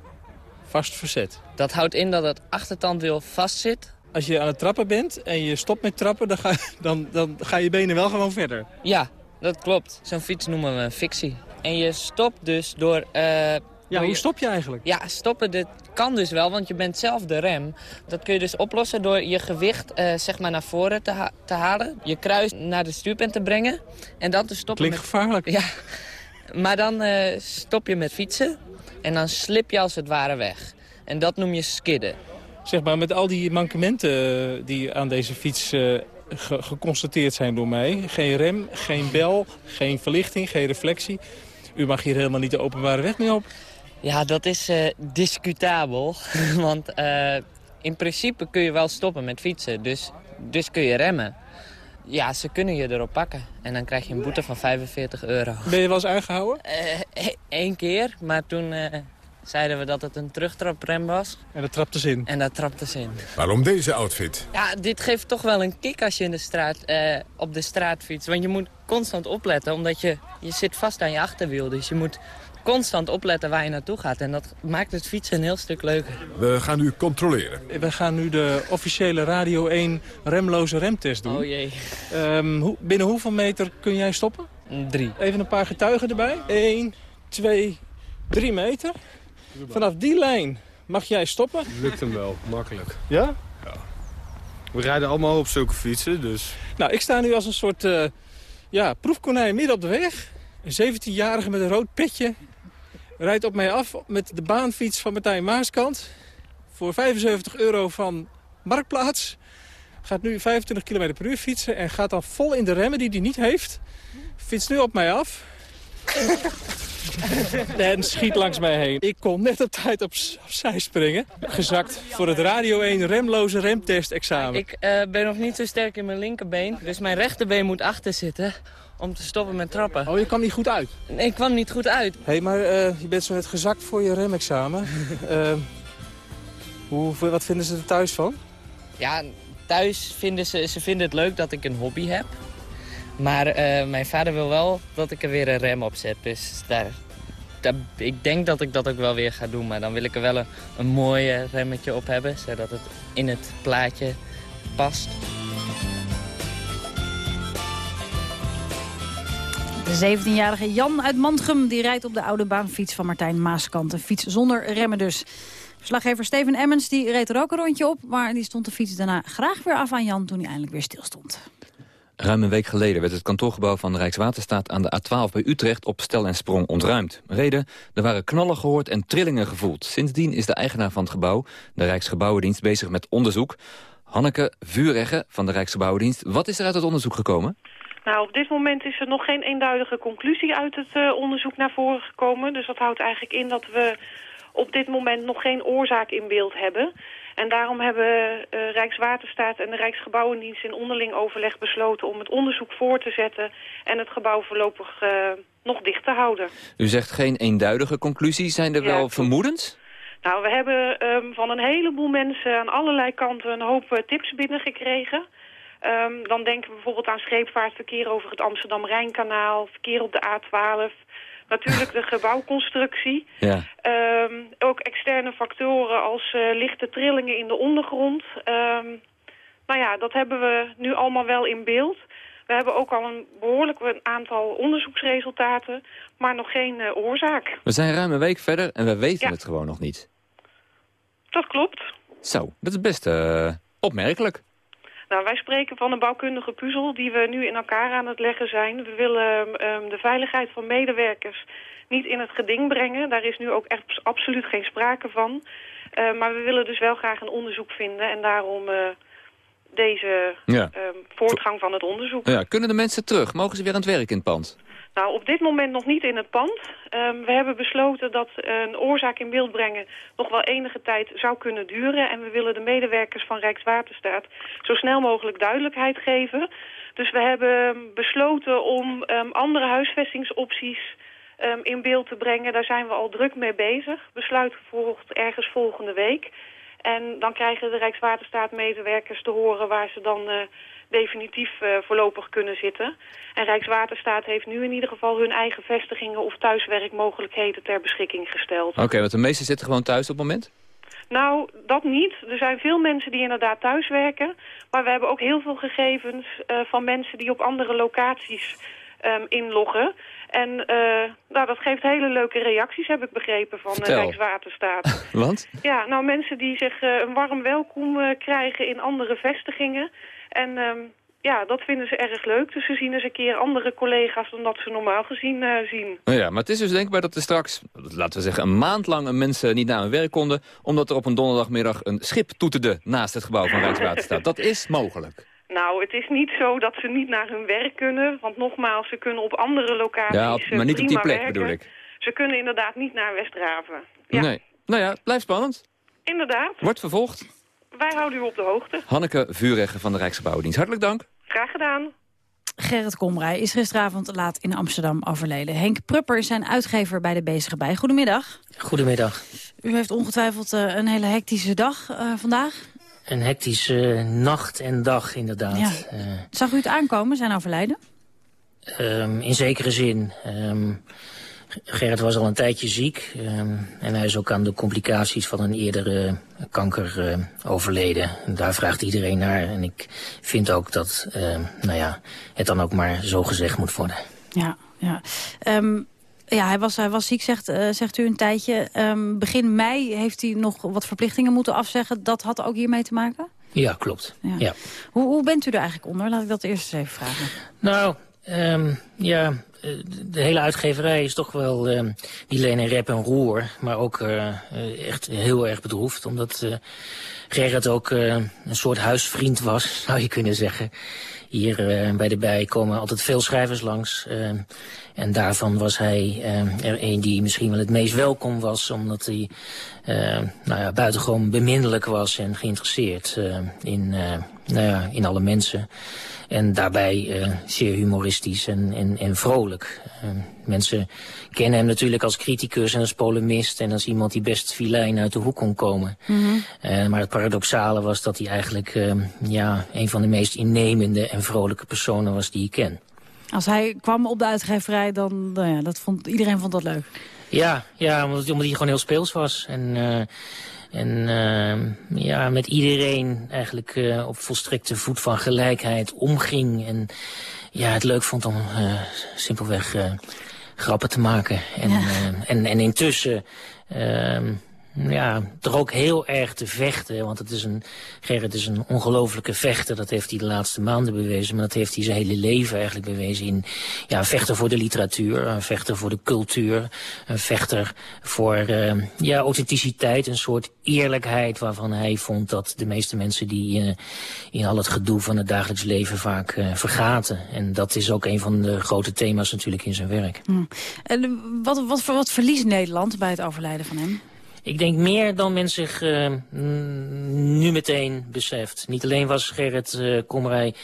Vast verzet. Dat houdt in dat het achtertandwiel vast zit. Als je aan het trappen bent en je stopt met trappen, dan ga, dan, dan ga je benen wel gewoon verder. Ja, dat klopt. Zo'n fiets noemen we een fictie. En je stopt dus door... eh, Ja, hoe je- stop je eigenlijk? Ja, stoppen dit kan dus wel, want je bent zelf de rem. Dat kun je dus oplossen door je gewicht eh, zeg maar naar voren te, ha- te halen. Je kruis naar de stuurpen te brengen. En dan te stoppen Klinkt met... gevaarlijk. Ja, maar dan eh, stop je met fietsen. En dan slip je als het ware weg. En dat noem je skidden. Zeg maar, met al die mankementen eh, die aan deze fiets eh, ge- geconstateerd zijn door mij. Geen rem, geen bel, geen verlichting, geen reflectie. U mag hier helemaal niet de openbare weg mee op. Ja, dat is eh, discutabel. Want in principe kun je wel stoppen met fietsen. Dus, dus kun je remmen. Ja, ze kunnen je erop pakken. En dan krijg je een boete van 45 euro. Ben je wel eens aangehouden? Eén keer, maar toen zeiden we dat het een terugtraprem was. En dat trapte ze in. En dat trapte ze in. Waarom deze outfit? Ja, dit geeft toch wel een kick als je in de straat, eh, op de straat fietst. Want je moet constant opletten, omdat je, je zit vast aan je achterwiel. Dus je moet constant opletten waar je naartoe gaat. En dat maakt het fietsen een heel stuk leuker. We gaan u controleren. We gaan nu de officiële Radio 1 remloze remtest doen. Oh jee. Ehm, hoe- binnen hoeveel meter kun jij stoppen? Drie. Even een paar getuigen erbij. 1, 2, 3 meter. Vanaf die lijn mag jij stoppen. Lukt hem wel, makkelijk. Ja? We rijden allemaal op zulke fietsen, dus... Nou, ik sta nu als een soort eh, ja, proefkonijn midden op de weg. Een 17-jarige met een rood petje rijdt op mij af met de baanfiets van Martijn Maaskant. Voor 75 euro van Marktplaats. Gaat nu 25 km per uur fietsen en gaat dan vol in de remmen die hij niet heeft. Fietst nu op mij af. en schiet langs mij heen. Ik kon net op tijd op, opzij springen. Gezakt voor het Radio 1 remloze remtest-examen. Ik eh, ben nog niet zo sterk in mijn linkerbeen. Dus mijn rechterbeen moet achter zitten om te stoppen met trappen. Oh, je kwam niet goed uit? Nee, ik kwam niet goed uit. Hé, hey, maar eh, je bent zo net gezakt voor je remexamen. Eh, hoe, wat vinden ze er thuis van? Ja, thuis vinden ze, ze vinden het leuk dat ik een hobby heb. Maar eh, mijn vader wil wel dat ik er weer een rem op zet. Dus daar, ik denk dat ik dat ook wel weer ga doen. Maar dan wil ik er wel een, een mooi remmetje op hebben. Zodat het in het plaatje past. De 17-jarige Jan uit Mantrum die rijdt op de oude baanfiets van Martijn Maaskant. Een fiets zonder remmen dus. Verslaggever Steven Emmons die reed er ook een rondje op... maar die stond de fiets daarna graag weer af aan Jan toen hij eindelijk weer stilstond. Ruim een week geleden werd het kantoorgebouw van de Rijkswaterstaat aan de A12 bij Utrecht op stel en sprong ontruimd. Reden, er waren knallen gehoord en trillingen gevoeld. Sindsdien is de eigenaar van het gebouw, de Rijksgebouwendienst, bezig met onderzoek. Hanneke Vuurregge van de Rijksgebouwendienst, wat is er uit het onderzoek gekomen? Nou, op dit moment is er nog geen eenduidige conclusie uit het uh, onderzoek naar voren gekomen. Dus dat houdt eigenlijk in dat we op dit moment nog geen oorzaak in beeld hebben. En daarom hebben uh, Rijkswaterstaat en de Rijksgebouwendienst in onderling overleg besloten om het onderzoek voor te zetten en het gebouw voorlopig uh, nog dicht te houden. U zegt geen eenduidige conclusie. Zijn er ja, wel vermoedens? Nou, we hebben um, van een heleboel mensen aan allerlei kanten een hoop uh, tips binnengekregen. Um, dan denken we bijvoorbeeld aan scheepvaartverkeer over het Amsterdam-Rijnkanaal, verkeer op de A12. Natuurlijk de gebouwconstructie. Ja. Ehm, ook externe factoren als eh, lichte trillingen in de ondergrond. Ehm, nou ja, dat hebben we nu allemaal wel in beeld. We hebben ook al een behoorlijk een aantal onderzoeksresultaten, maar nog geen eh, oorzaak. We zijn ruim een week verder en we weten Ja. het gewoon nog niet. Dat klopt. Zo, dat is best eh, opmerkelijk. Nou, wij spreken van een bouwkundige puzzel die we nu in elkaar aan het leggen zijn. We willen ehm, de veiligheid van medewerkers niet in het geding brengen. Daar is nu ook echt absoluut geen sprake van. Eh, maar we willen dus wel graag een onderzoek vinden en daarom eh, deze Ja. ehm, voortgang van het onderzoek. Ja, kunnen de mensen terug? Mogen ze weer aan het werk in het pand? Nou, op dit moment nog niet in het pand. Ehm, we hebben besloten dat een oorzaak in beeld brengen nog wel enige tijd zou kunnen duren. En we willen de medewerkers van Rijkswaterstaat zo snel mogelijk duidelijkheid geven. Dus we hebben besloten om ehm, andere huisvestingsopties ehm, in beeld te brengen. Daar zijn we al druk mee bezig. Besluit volgt ergens volgende week. En dan krijgen de Rijkswaterstaat-medewerkers te horen waar ze dan eh, definitief eh, voorlopig kunnen zitten. En Rijkswaterstaat heeft nu in ieder geval hun eigen vestigingen of thuiswerkmogelijkheden ter beschikking gesteld. Oké, want de meesten zitten gewoon thuis op het moment? Nou, dat niet. Er zijn veel mensen die inderdaad thuiswerken. Maar we hebben ook heel veel gegevens eh, van mensen die op andere locaties ehm, inloggen. En eh, nou, dat geeft hele leuke reacties, heb ik begrepen, van. Rijkswaterstaat. Want? Ja, nou mensen die zich een warm welkom krijgen in andere vestigingen. En ehm, ja, dat vinden ze erg leuk. Dus ze zien eens een keer andere collega's dan dat ze normaal gezien eh, zien. Nou ja, maar het is dus denkbaar dat er straks, laten we zeggen, een maand lang mensen niet naar hun werk konden, omdat er op een donderdagmiddag een schip toeterde naast het gebouw van Rijkswaterstaat. Dat is mogelijk. Nou, het is niet zo dat ze niet naar hun werk kunnen. Want nogmaals, ze kunnen op andere locaties Ja, op- eh, maar niet op die plek werken. bedoel ik. Ze kunnen inderdaad niet naar Westraven. Nee. Nou ja, blijft spannend. Inderdaad. Wordt vervolgd. Wij houden u op de hoogte. Hanneke Vuurreggen van de Rijksgebouwendienst. Hartelijk dank. Graag gedaan. Gerrit Komrij is gisteravond laat in Amsterdam overleden. Henk Prupper is zijn uitgever bij de Bezige Bij. Goedemiddag. Goedemiddag. U heeft ongetwijfeld eh, een hele hectische dag eh, vandaag. Een hectische nacht en dag inderdaad. Ja. Eh, Zag u het aankomen, zijn overlijden? ehm, in zekere zin. ehm, Gerrit was al een tijdje ziek. ehm, en hij is ook aan de complicaties van een eerdere kanker eh, overleden. En daar vraagt iedereen naar. En ik vind ook dat ehm, nou ja, het dan ook maar zo gezegd moet worden. Ja, ja. Ehm, ja hij, was, hij was ziek, zegt, eh, zegt u een tijdje. Begin mei heeft hij nog wat verplichtingen moeten afzeggen. Dat had ook hiermee te maken? Ja, klopt. Ja. ja. Hoe, hoe bent u er eigenlijk onder? Laat ik dat eerst eens even vragen. Nou, ja, de hele uitgeverij is toch wel, ehm, die lenen rep en roer, maar ook eh, eh, echt heel erg bedroefd. Omdat eh, Gerrit ook eh, een soort huisvriend was, zou je kunnen zeggen. Hier eh, bij de bij komen altijd veel schrijvers langs. En daarvan was hij ehm, er een die misschien wel het meest welkom was, omdat hij ehm, nou ja, buitengewoon beminnelijk was en geïnteresseerd ehm, in, eh, nou ja, in alle mensen. En daarbij eh, zeer humoristisch en, en, en vrolijk. Eh, mensen kennen hem natuurlijk als criticus en als polemist... en als iemand die best filijn uit de hoek kon komen. Eh, maar het paradoxale was dat hij eigenlijk eh, ja, een van de meest innemende en vrolijke personen was die ik ken. Als hij kwam op de uitgeverij, dan nou ja, dat vond, iedereen vond dat leuk. Ja, ja omdat, omdat hij gewoon heel speels was. En, eh, en eh, ja, met iedereen eigenlijk eh, op volstrekte voet van gelijkheid omging. En ja, het leuk vond om simpelweg grappen te maken. En, en, en intussen... ehm, ja, toch ook heel erg te vechten. Want het is een, Gerrit is een ongelofelijke vechter. Dat heeft hij de laatste maanden bewezen. Maar dat heeft hij zijn hele leven eigenlijk bewezen. In ja, vechter voor de literatuur. Een vechter voor de cultuur. Een vechter voor eh, ja, authenticiteit. Een soort eerlijkheid waarvan hij vond dat de meeste mensen die eh, in al het gedoe van het dagelijks leven vaak eh, vergaten. En dat is ook een van de grote thema's natuurlijk in zijn werk. Hm. En wat, wat, wat verliest Nederland bij het overlijden van hem? Ik denk meer dan men zich uh, nu meteen beseft. Niet alleen was Gerrit uh, Komrij,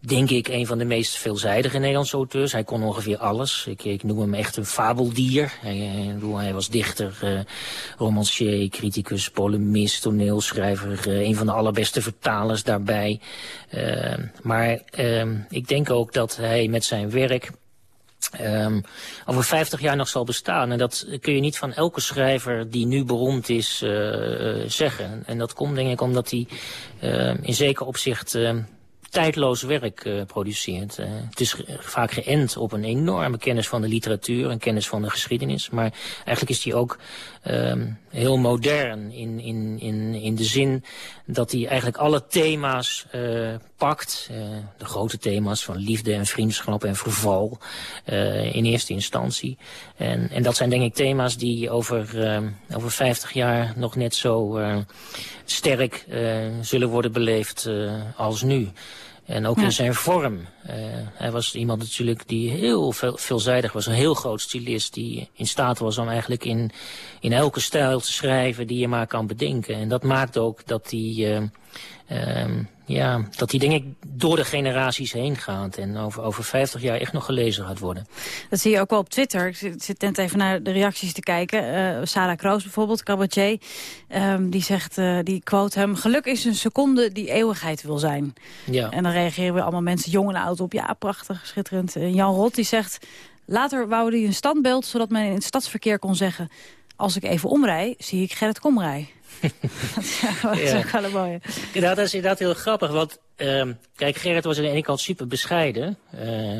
denk ik, een van de meest veelzijdige Nederlandse auteurs. Hij kon ongeveer alles. Ik, ik noem hem echt een fabeldier. Hij, hij, hij was dichter, uh, romancier, criticus, polemist, toneelschrijver. een van de allerbeste vertalers daarbij. maar ik denk ook dat hij met zijn werk ehm, over 50 jaar nog zal bestaan. En dat kun je niet van elke schrijver die nu beroemd is eh, eh, zeggen. En dat komt denk ik omdat hij ehm, in zeker opzicht ehm, tijdloos werk eh, produceert. Het is vaak geënt op een enorme kennis van de literatuur... en kennis van de geschiedenis. Maar eigenlijk is hij ook ehm, heel modern in, in, in, in de zin... dat hij eigenlijk alle thema's eh, pakt. eh, de grote thema's van liefde en vriendschap en verval... eh, in eerste instantie. En, en dat zijn denk ik thema's die over, ehm, over 50 jaar nog net zo sterk zullen worden beleefd als nu. En ook Ja. in zijn vorm. Eh, hij was iemand natuurlijk die heel veel, veelzijdig was. Een heel groot stylist die in staat was om eigenlijk in, in elke stijl te schrijven die je maar kan bedenken. En dat maakt ook dat hij, eh, ehm, ja, dat hij denk ik door de generaties heen gaat. En over, over 50 jaar echt nog gelezen gaat worden. Dat zie je ook wel op Twitter. Ik zit, net even naar de reacties te kijken. Eh, Sarah Kroos bijvoorbeeld, cabaretier, ehm, die zegt, eh, die quote hem... geluk is een seconde die eeuwigheid wil zijn. Ja. En dan reageren weer allemaal mensen, jong en oud, op. Ja, prachtig, schitterend. En Jan Rot die zegt, later wou hij een standbeeld... zodat men in het stadsverkeer kon zeggen... als ik even omrij, zie ik Gerrit Komrij. dat is Ja. ook wel een mooie. Ja, dat is inderdaad heel grappig. Want ehm, kijk, Gerrit was aan de ene kant super bescheiden. Eh,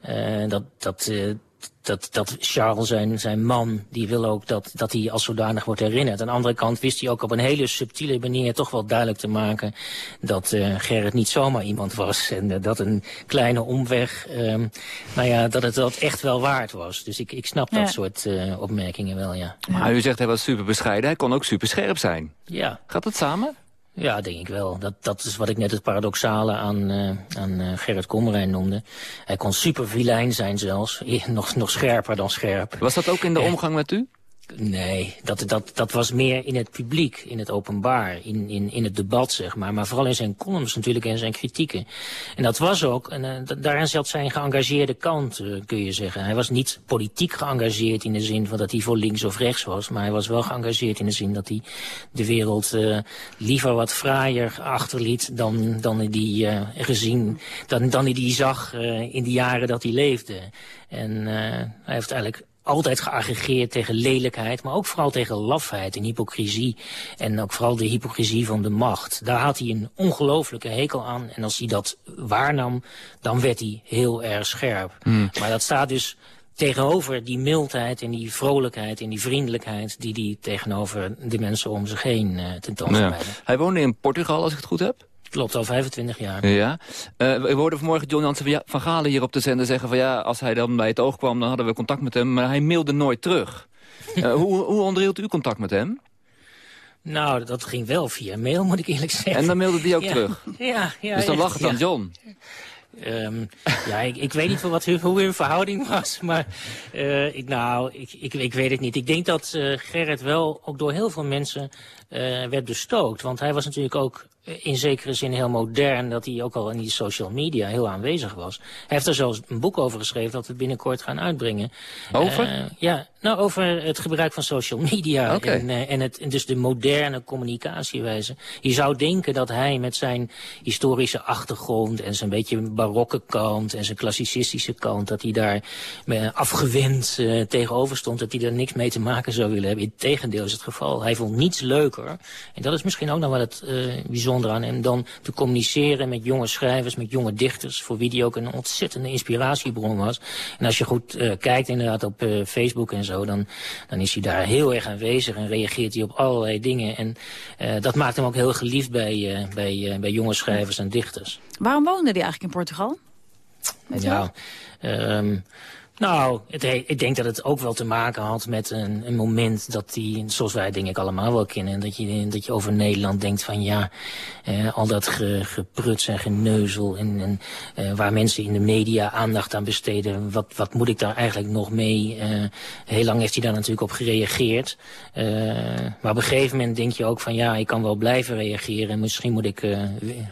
eh, dat, dat, eh, dat, dat Charles, zijn, zijn man, die wil ook dat, dat hij als zodanig wordt herinnerd. Aan de andere kant wist hij ook op een hele subtiele manier toch wel duidelijk te maken dat eh, Gerrit niet zomaar iemand was. En eh, dat een kleine omweg, ehm, nou ja, dat het dat echt wel waard was. Dus ik, ik snap Ja. dat soort eh, opmerkingen wel, ja. Maar u zegt hij was super bescheiden. Hij kon ook super scherp zijn. Ja. Gaat dat samen? Ja, denk ik wel. Dat, dat is wat ik net het paradoxale aan, eh, aan eh, Gerrit Kommerijn noemde. Hij kon super vilijn zijn zelfs. Nog, nog scherper dan scherp. Was dat ook in de omgang met u? Nee, dat, dat, dat was meer in het publiek, in het openbaar, in, in, in het debat, zeg maar. Maar vooral in zijn columns natuurlijk en zijn kritieken. En dat was ook, en da- daarin zat zijn geëngageerde kant, eh, kun je zeggen. Hij was niet politiek geëngageerd in de zin van dat hij voor links of rechts was. Maar hij was wel geëngageerd in de zin dat hij de wereld eh, liever wat fraaier achterliet dan, dan hij die gezien, dan, dan hij die zag in de jaren dat hij leefde. En hij heeft eigenlijk altijd geaggregeerd tegen lelijkheid, maar ook vooral tegen lafheid en hypocrisie. En ook vooral de hypocrisie van de macht. Daar had hij een ongelofelijke hekel aan. En als hij dat waarnam, dan werd hij heel erg scherp. Maar dat staat dus tegenover die mildheid en die vrolijkheid en die vriendelijkheid... die hij tegenover de mensen om zich heen uh. Ja. Hij woonde in Portugal, als ik het goed heb. Klopt, al 25 jaar. Ja. Uh, we hoorden vanmorgen John Jansen van Galen hier op de zender zeggen van ja, als hij dan bij het oog kwam, dan hadden we contact met hem, maar hij mailde nooit terug. uh, hoe, hoe onderhield u contact met hem? Nou, dat ging wel via mail, moet ik eerlijk zeggen. En dan mailde hij ook ja. terug? Ja, ja. Dus dan lag het aan. John? Um, ja, ik, ik weet niet wat, hoe hun verhouding was, maar uh, ik, nou, ik, ik, ik weet het niet. Ik denk dat uh, Gerrit wel ook door heel veel mensen uh, werd bestookt. Want hij was natuurlijk ook in zekere zin heel modern, dat hij ook al in die social media heel aanwezig was. Hij heeft er zelfs een boek over geschreven dat we binnenkort gaan uitbrengen. Over? Uh, ja, nou, over het gebruik van social media okay. en, uh, en, het, en dus de moderne communicatiewijze. Je zou denken dat hij met zijn historische achtergrond en zijn beetje barokke kant en zijn klassicistische kant, dat hij daar uh, afgewend tegenover stond, dat hij er niks mee te maken zou willen hebben. Integendeel is het geval. Hij vond niets leuker. En dat is misschien ook nog wel het uh, bijzondere aan hem, dan te communiceren met jonge schrijvers, met jonge dichters, voor wie die ook een ontzettende inspiratiebron was. En als je goed uh, kijkt inderdaad op uh, Facebook en zo, dan, dan is hij daar heel erg aanwezig en reageert hij op allerlei dingen. En uh, dat maakt hem ook heel geliefd bij, bij, bij jonge schrijvers en dichters. Waarom woonde hij eigenlijk in Portugal? Weet ja, nou, het, ik denk dat het ook wel te maken had met een, een moment dat die, zoals wij denk ik allemaal wel kennen, dat je, dat je over Nederland denkt van ja, eh, al dat ge, gepruts en geneuzel en, en eh, waar mensen in de media aandacht aan besteden, wat, wat moet ik daar eigenlijk nog mee? Eh, heel lang heeft hij daar natuurlijk op gereageerd. Uh, maar op een gegeven moment denk je ook van ja, ik kan wel blijven reageren en misschien moet ik uh,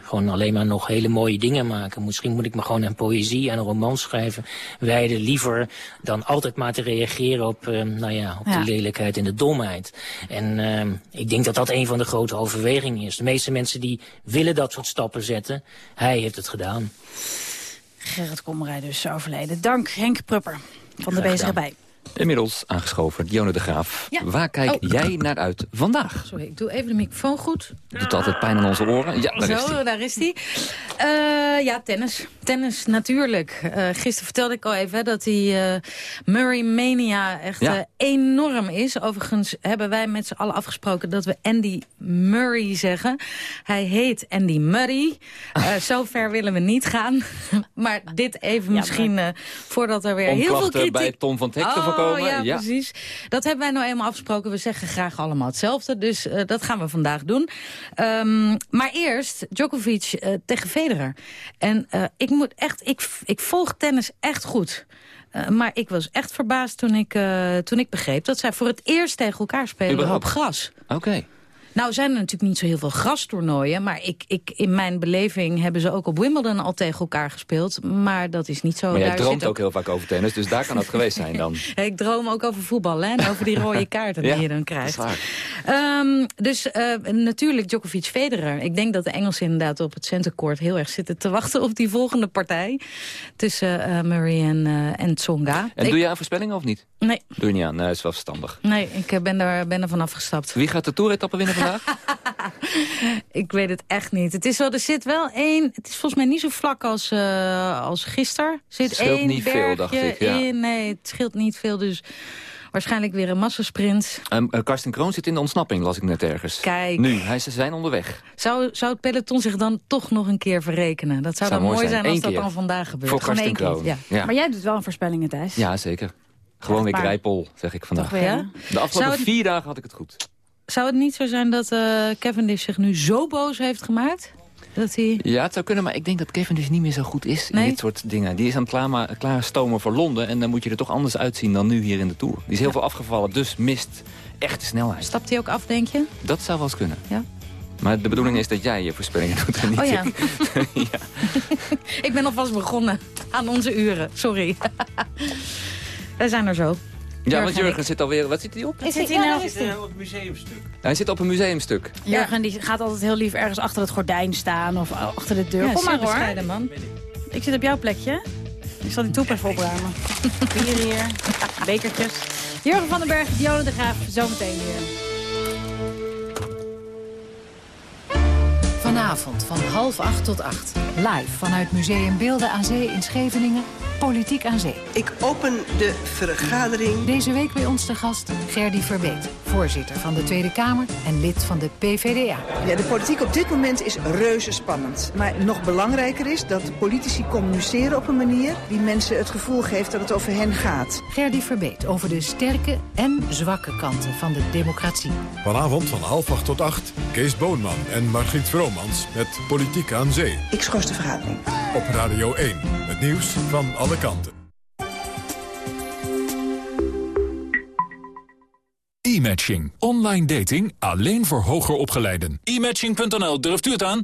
gewoon alleen maar nog hele mooie dingen maken. Misschien moet ik me gewoon aan poëzie en een roman schrijven, wijden liever dan altijd maar te reageren op, uh, nou ja, op ja. de lelijkheid en de domheid. En uh, ik denk dat dat een van de grote overwegingen is. De meeste mensen die willen dat soort stappen zetten, hij heeft het gedaan. Gerrit Kommerij dus overleden. Dank Henk Prupper. van de bezige bij. Inmiddels aangeschoven, Dionne de Graaf. Ja. Waar kijk Oh. jij naar uit vandaag? Sorry, ik doe even de microfoon goed. Doet altijd pijn aan onze oren? Ja, daar is Zo, daar is hij. Eh, ja, tennis. Tennis, natuurlijk. Eh, gisteren vertelde ik al even hè, dat die eh, Murray Mania echt Ja. enorm is. Overigens hebben wij met z'n allen afgesproken dat we Andy Murray zeggen. Hij heet Andy Murray. Zo ver willen we niet gaan. maar dit even misschien voordat er weer heel veel kritiek... bij Tom van Teck Oh? Ja, Ja. precies. Dat hebben wij nou eenmaal afgesproken. We zeggen graag allemaal hetzelfde. Dus eh, dat gaan we vandaag doen. Ehm, maar eerst Djokovic eh, tegen Federer. En eh, ik moet echt, ik, ik volg tennis echt goed. Maar ik was echt verbaasd toen ik, toen ik begreep... dat zij voor het eerst tegen elkaar spelen Überhaupt? op gras. Oké. Nou zijn er natuurlijk niet zo heel veel grastoernooien. Maar ik, ik, in mijn beleving hebben ze ook op Wimbledon al tegen elkaar gespeeld. Maar dat is niet zo. Maar jij Daar droomt zit ook heel vaak over tennis, dus daar kan het geweest zijn dan. ik droom ook over voetbal hè, en over die rode kaarten Ja, die je dan krijgt. Ehm, dus eh, natuurlijk Djokovic Federer. Ik denk dat de Engelsen inderdaad op het centercourt heel erg zitten te wachten op die volgende partij. Tussen eh, Murray en, eh, en Tsonga. En Ik- doe je aan voorspellingen of niet? Nee, Doe je niet aan, nee, dat is wel verstandig. nee ik ben er, ben er vanaf gestapt. Wie gaat de toeretappe winnen Ik weet het echt niet. Het is wel, er zit wel één. Het is volgens mij niet zo vlak als, eh, als gisteren. Er zit Het scheelt één niet veel, dacht bergje ik, ja. in. Nee, het scheelt niet veel. Dus waarschijnlijk weer een massasprint. Um, uh, Karsten Kroon zit in de ontsnapping, las ik net ergens. Kijk. Nu, hij, ze zijn onderweg. Zou, zou het peloton zich dan toch nog een keer verrekenen? Dat zou, Zou dan mooi zijn. zijn, als Eén dat dan vandaag gebeurt. Voor Gewoon Karsten één keer. Kroon. Ja. Ja. Maar jij doet wel een voorspellingen, Thijs. Ja, zeker. Gewoon weer Grijpel, zeg ik vandaag. Toch weer? De afgelopen het- vier dagen had ik het goed. Zou het niet zo zijn dat eh Cavendish zich nu zo boos heeft gemaakt? Dat hij... Ja, het zou kunnen, maar ik denk dat Kevin dus niet meer zo goed is in dit soort dingen. Die is aan het klaarma- klaarstomen voor Londen en dan moet je er toch anders uitzien dan nu hier in de Tour. Die is heel veel afgevallen, dus mist echte snelheid. Stapt hij ook af, denk je? Dat zou wel eens kunnen. Ja. Maar de bedoeling is dat jij je voorspellingen doet en niet Oh ja. ik. Ik ben alvast begonnen aan onze uren. Sorry. Wij zijn er zo. Ja, want. Jurgen zit alweer... Wat zit hij op? Is hij nou? Op museumstuk. Hij zit op een museumstuk. Jurgen die gaat altijd heel lief ergens achter het gordijn staan of achter de deur. Ja, Kom maar hoor. man. Ik zit op jouw plekje. Ik zal die troep even opruimen. Bier hier, bekertjes. Jurgen van den Berg, Dionne de Graaf, zometeen weer. Vanavond van half acht tot acht. Live vanuit Museum Beelden aan Zee in Scheveningen. Politiek aan Zee. Ik open de vergadering. Deze week bij ons te gast Gerdy Verbeet. Voorzitter van de Tweede Kamer en lid van de PVDA. Ja, de politiek op dit moment is reuze spannend. Maar nog belangrijker is dat politici communiceren op een manier... die mensen het gevoel geeft dat het over hen gaat. Gerdy Verbeet over de sterke en zwakke kanten van de democratie. Vanavond van half acht tot acht, Kees Boonman en Margriet Vromans met Politiek aan Zee. Ik schors de vergadering. Op Radio 1, het nieuws van E-matching. Online dating alleen voor hoger opgeleiden. E-matching.nl, durft u het aan?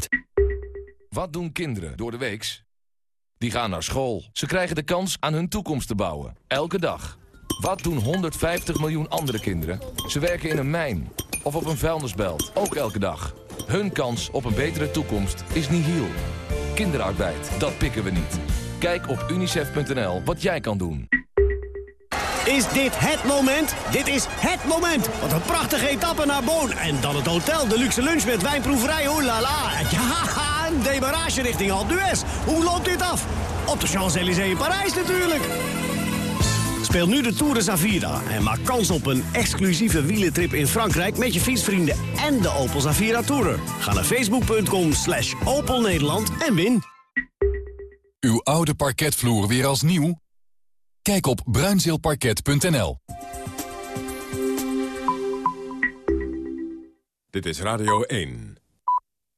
Wat doen kinderen door de weeks? Die gaan naar school. Ze krijgen de kans aan hun toekomst te bouwen. Elke dag. Wat doen 150 miljoen andere kinderen? Ze werken in een mijn of op een vuilnisbelt. Ook elke dag. Hun kans op een betere toekomst is nihil. Kinderarbeid, dat pikken we niet. Kijk op unicef.nl wat jij kan doen. Is dit het moment? Dit is het moment. Wat een prachtige etappe naar Boon. En dan het hotel, de luxe lunch met wijnproeverij. Oh la la. Ja, een demarage richting Alpe d'Huez. Hoe loopt dit af? Op de Champs-Élysées in Parijs natuurlijk. Speel nu de Tour de Zavira en maak kans op een exclusieve wielentrip in Frankrijk... met je fietsvrienden en de Opel Zavira Tourer. Ga naar facebook.com slash Opel Nederland en win. Uw oude parketvloer weer als nieuw? Kijk op bruinzeelparket.nl. Dit is Radio 1.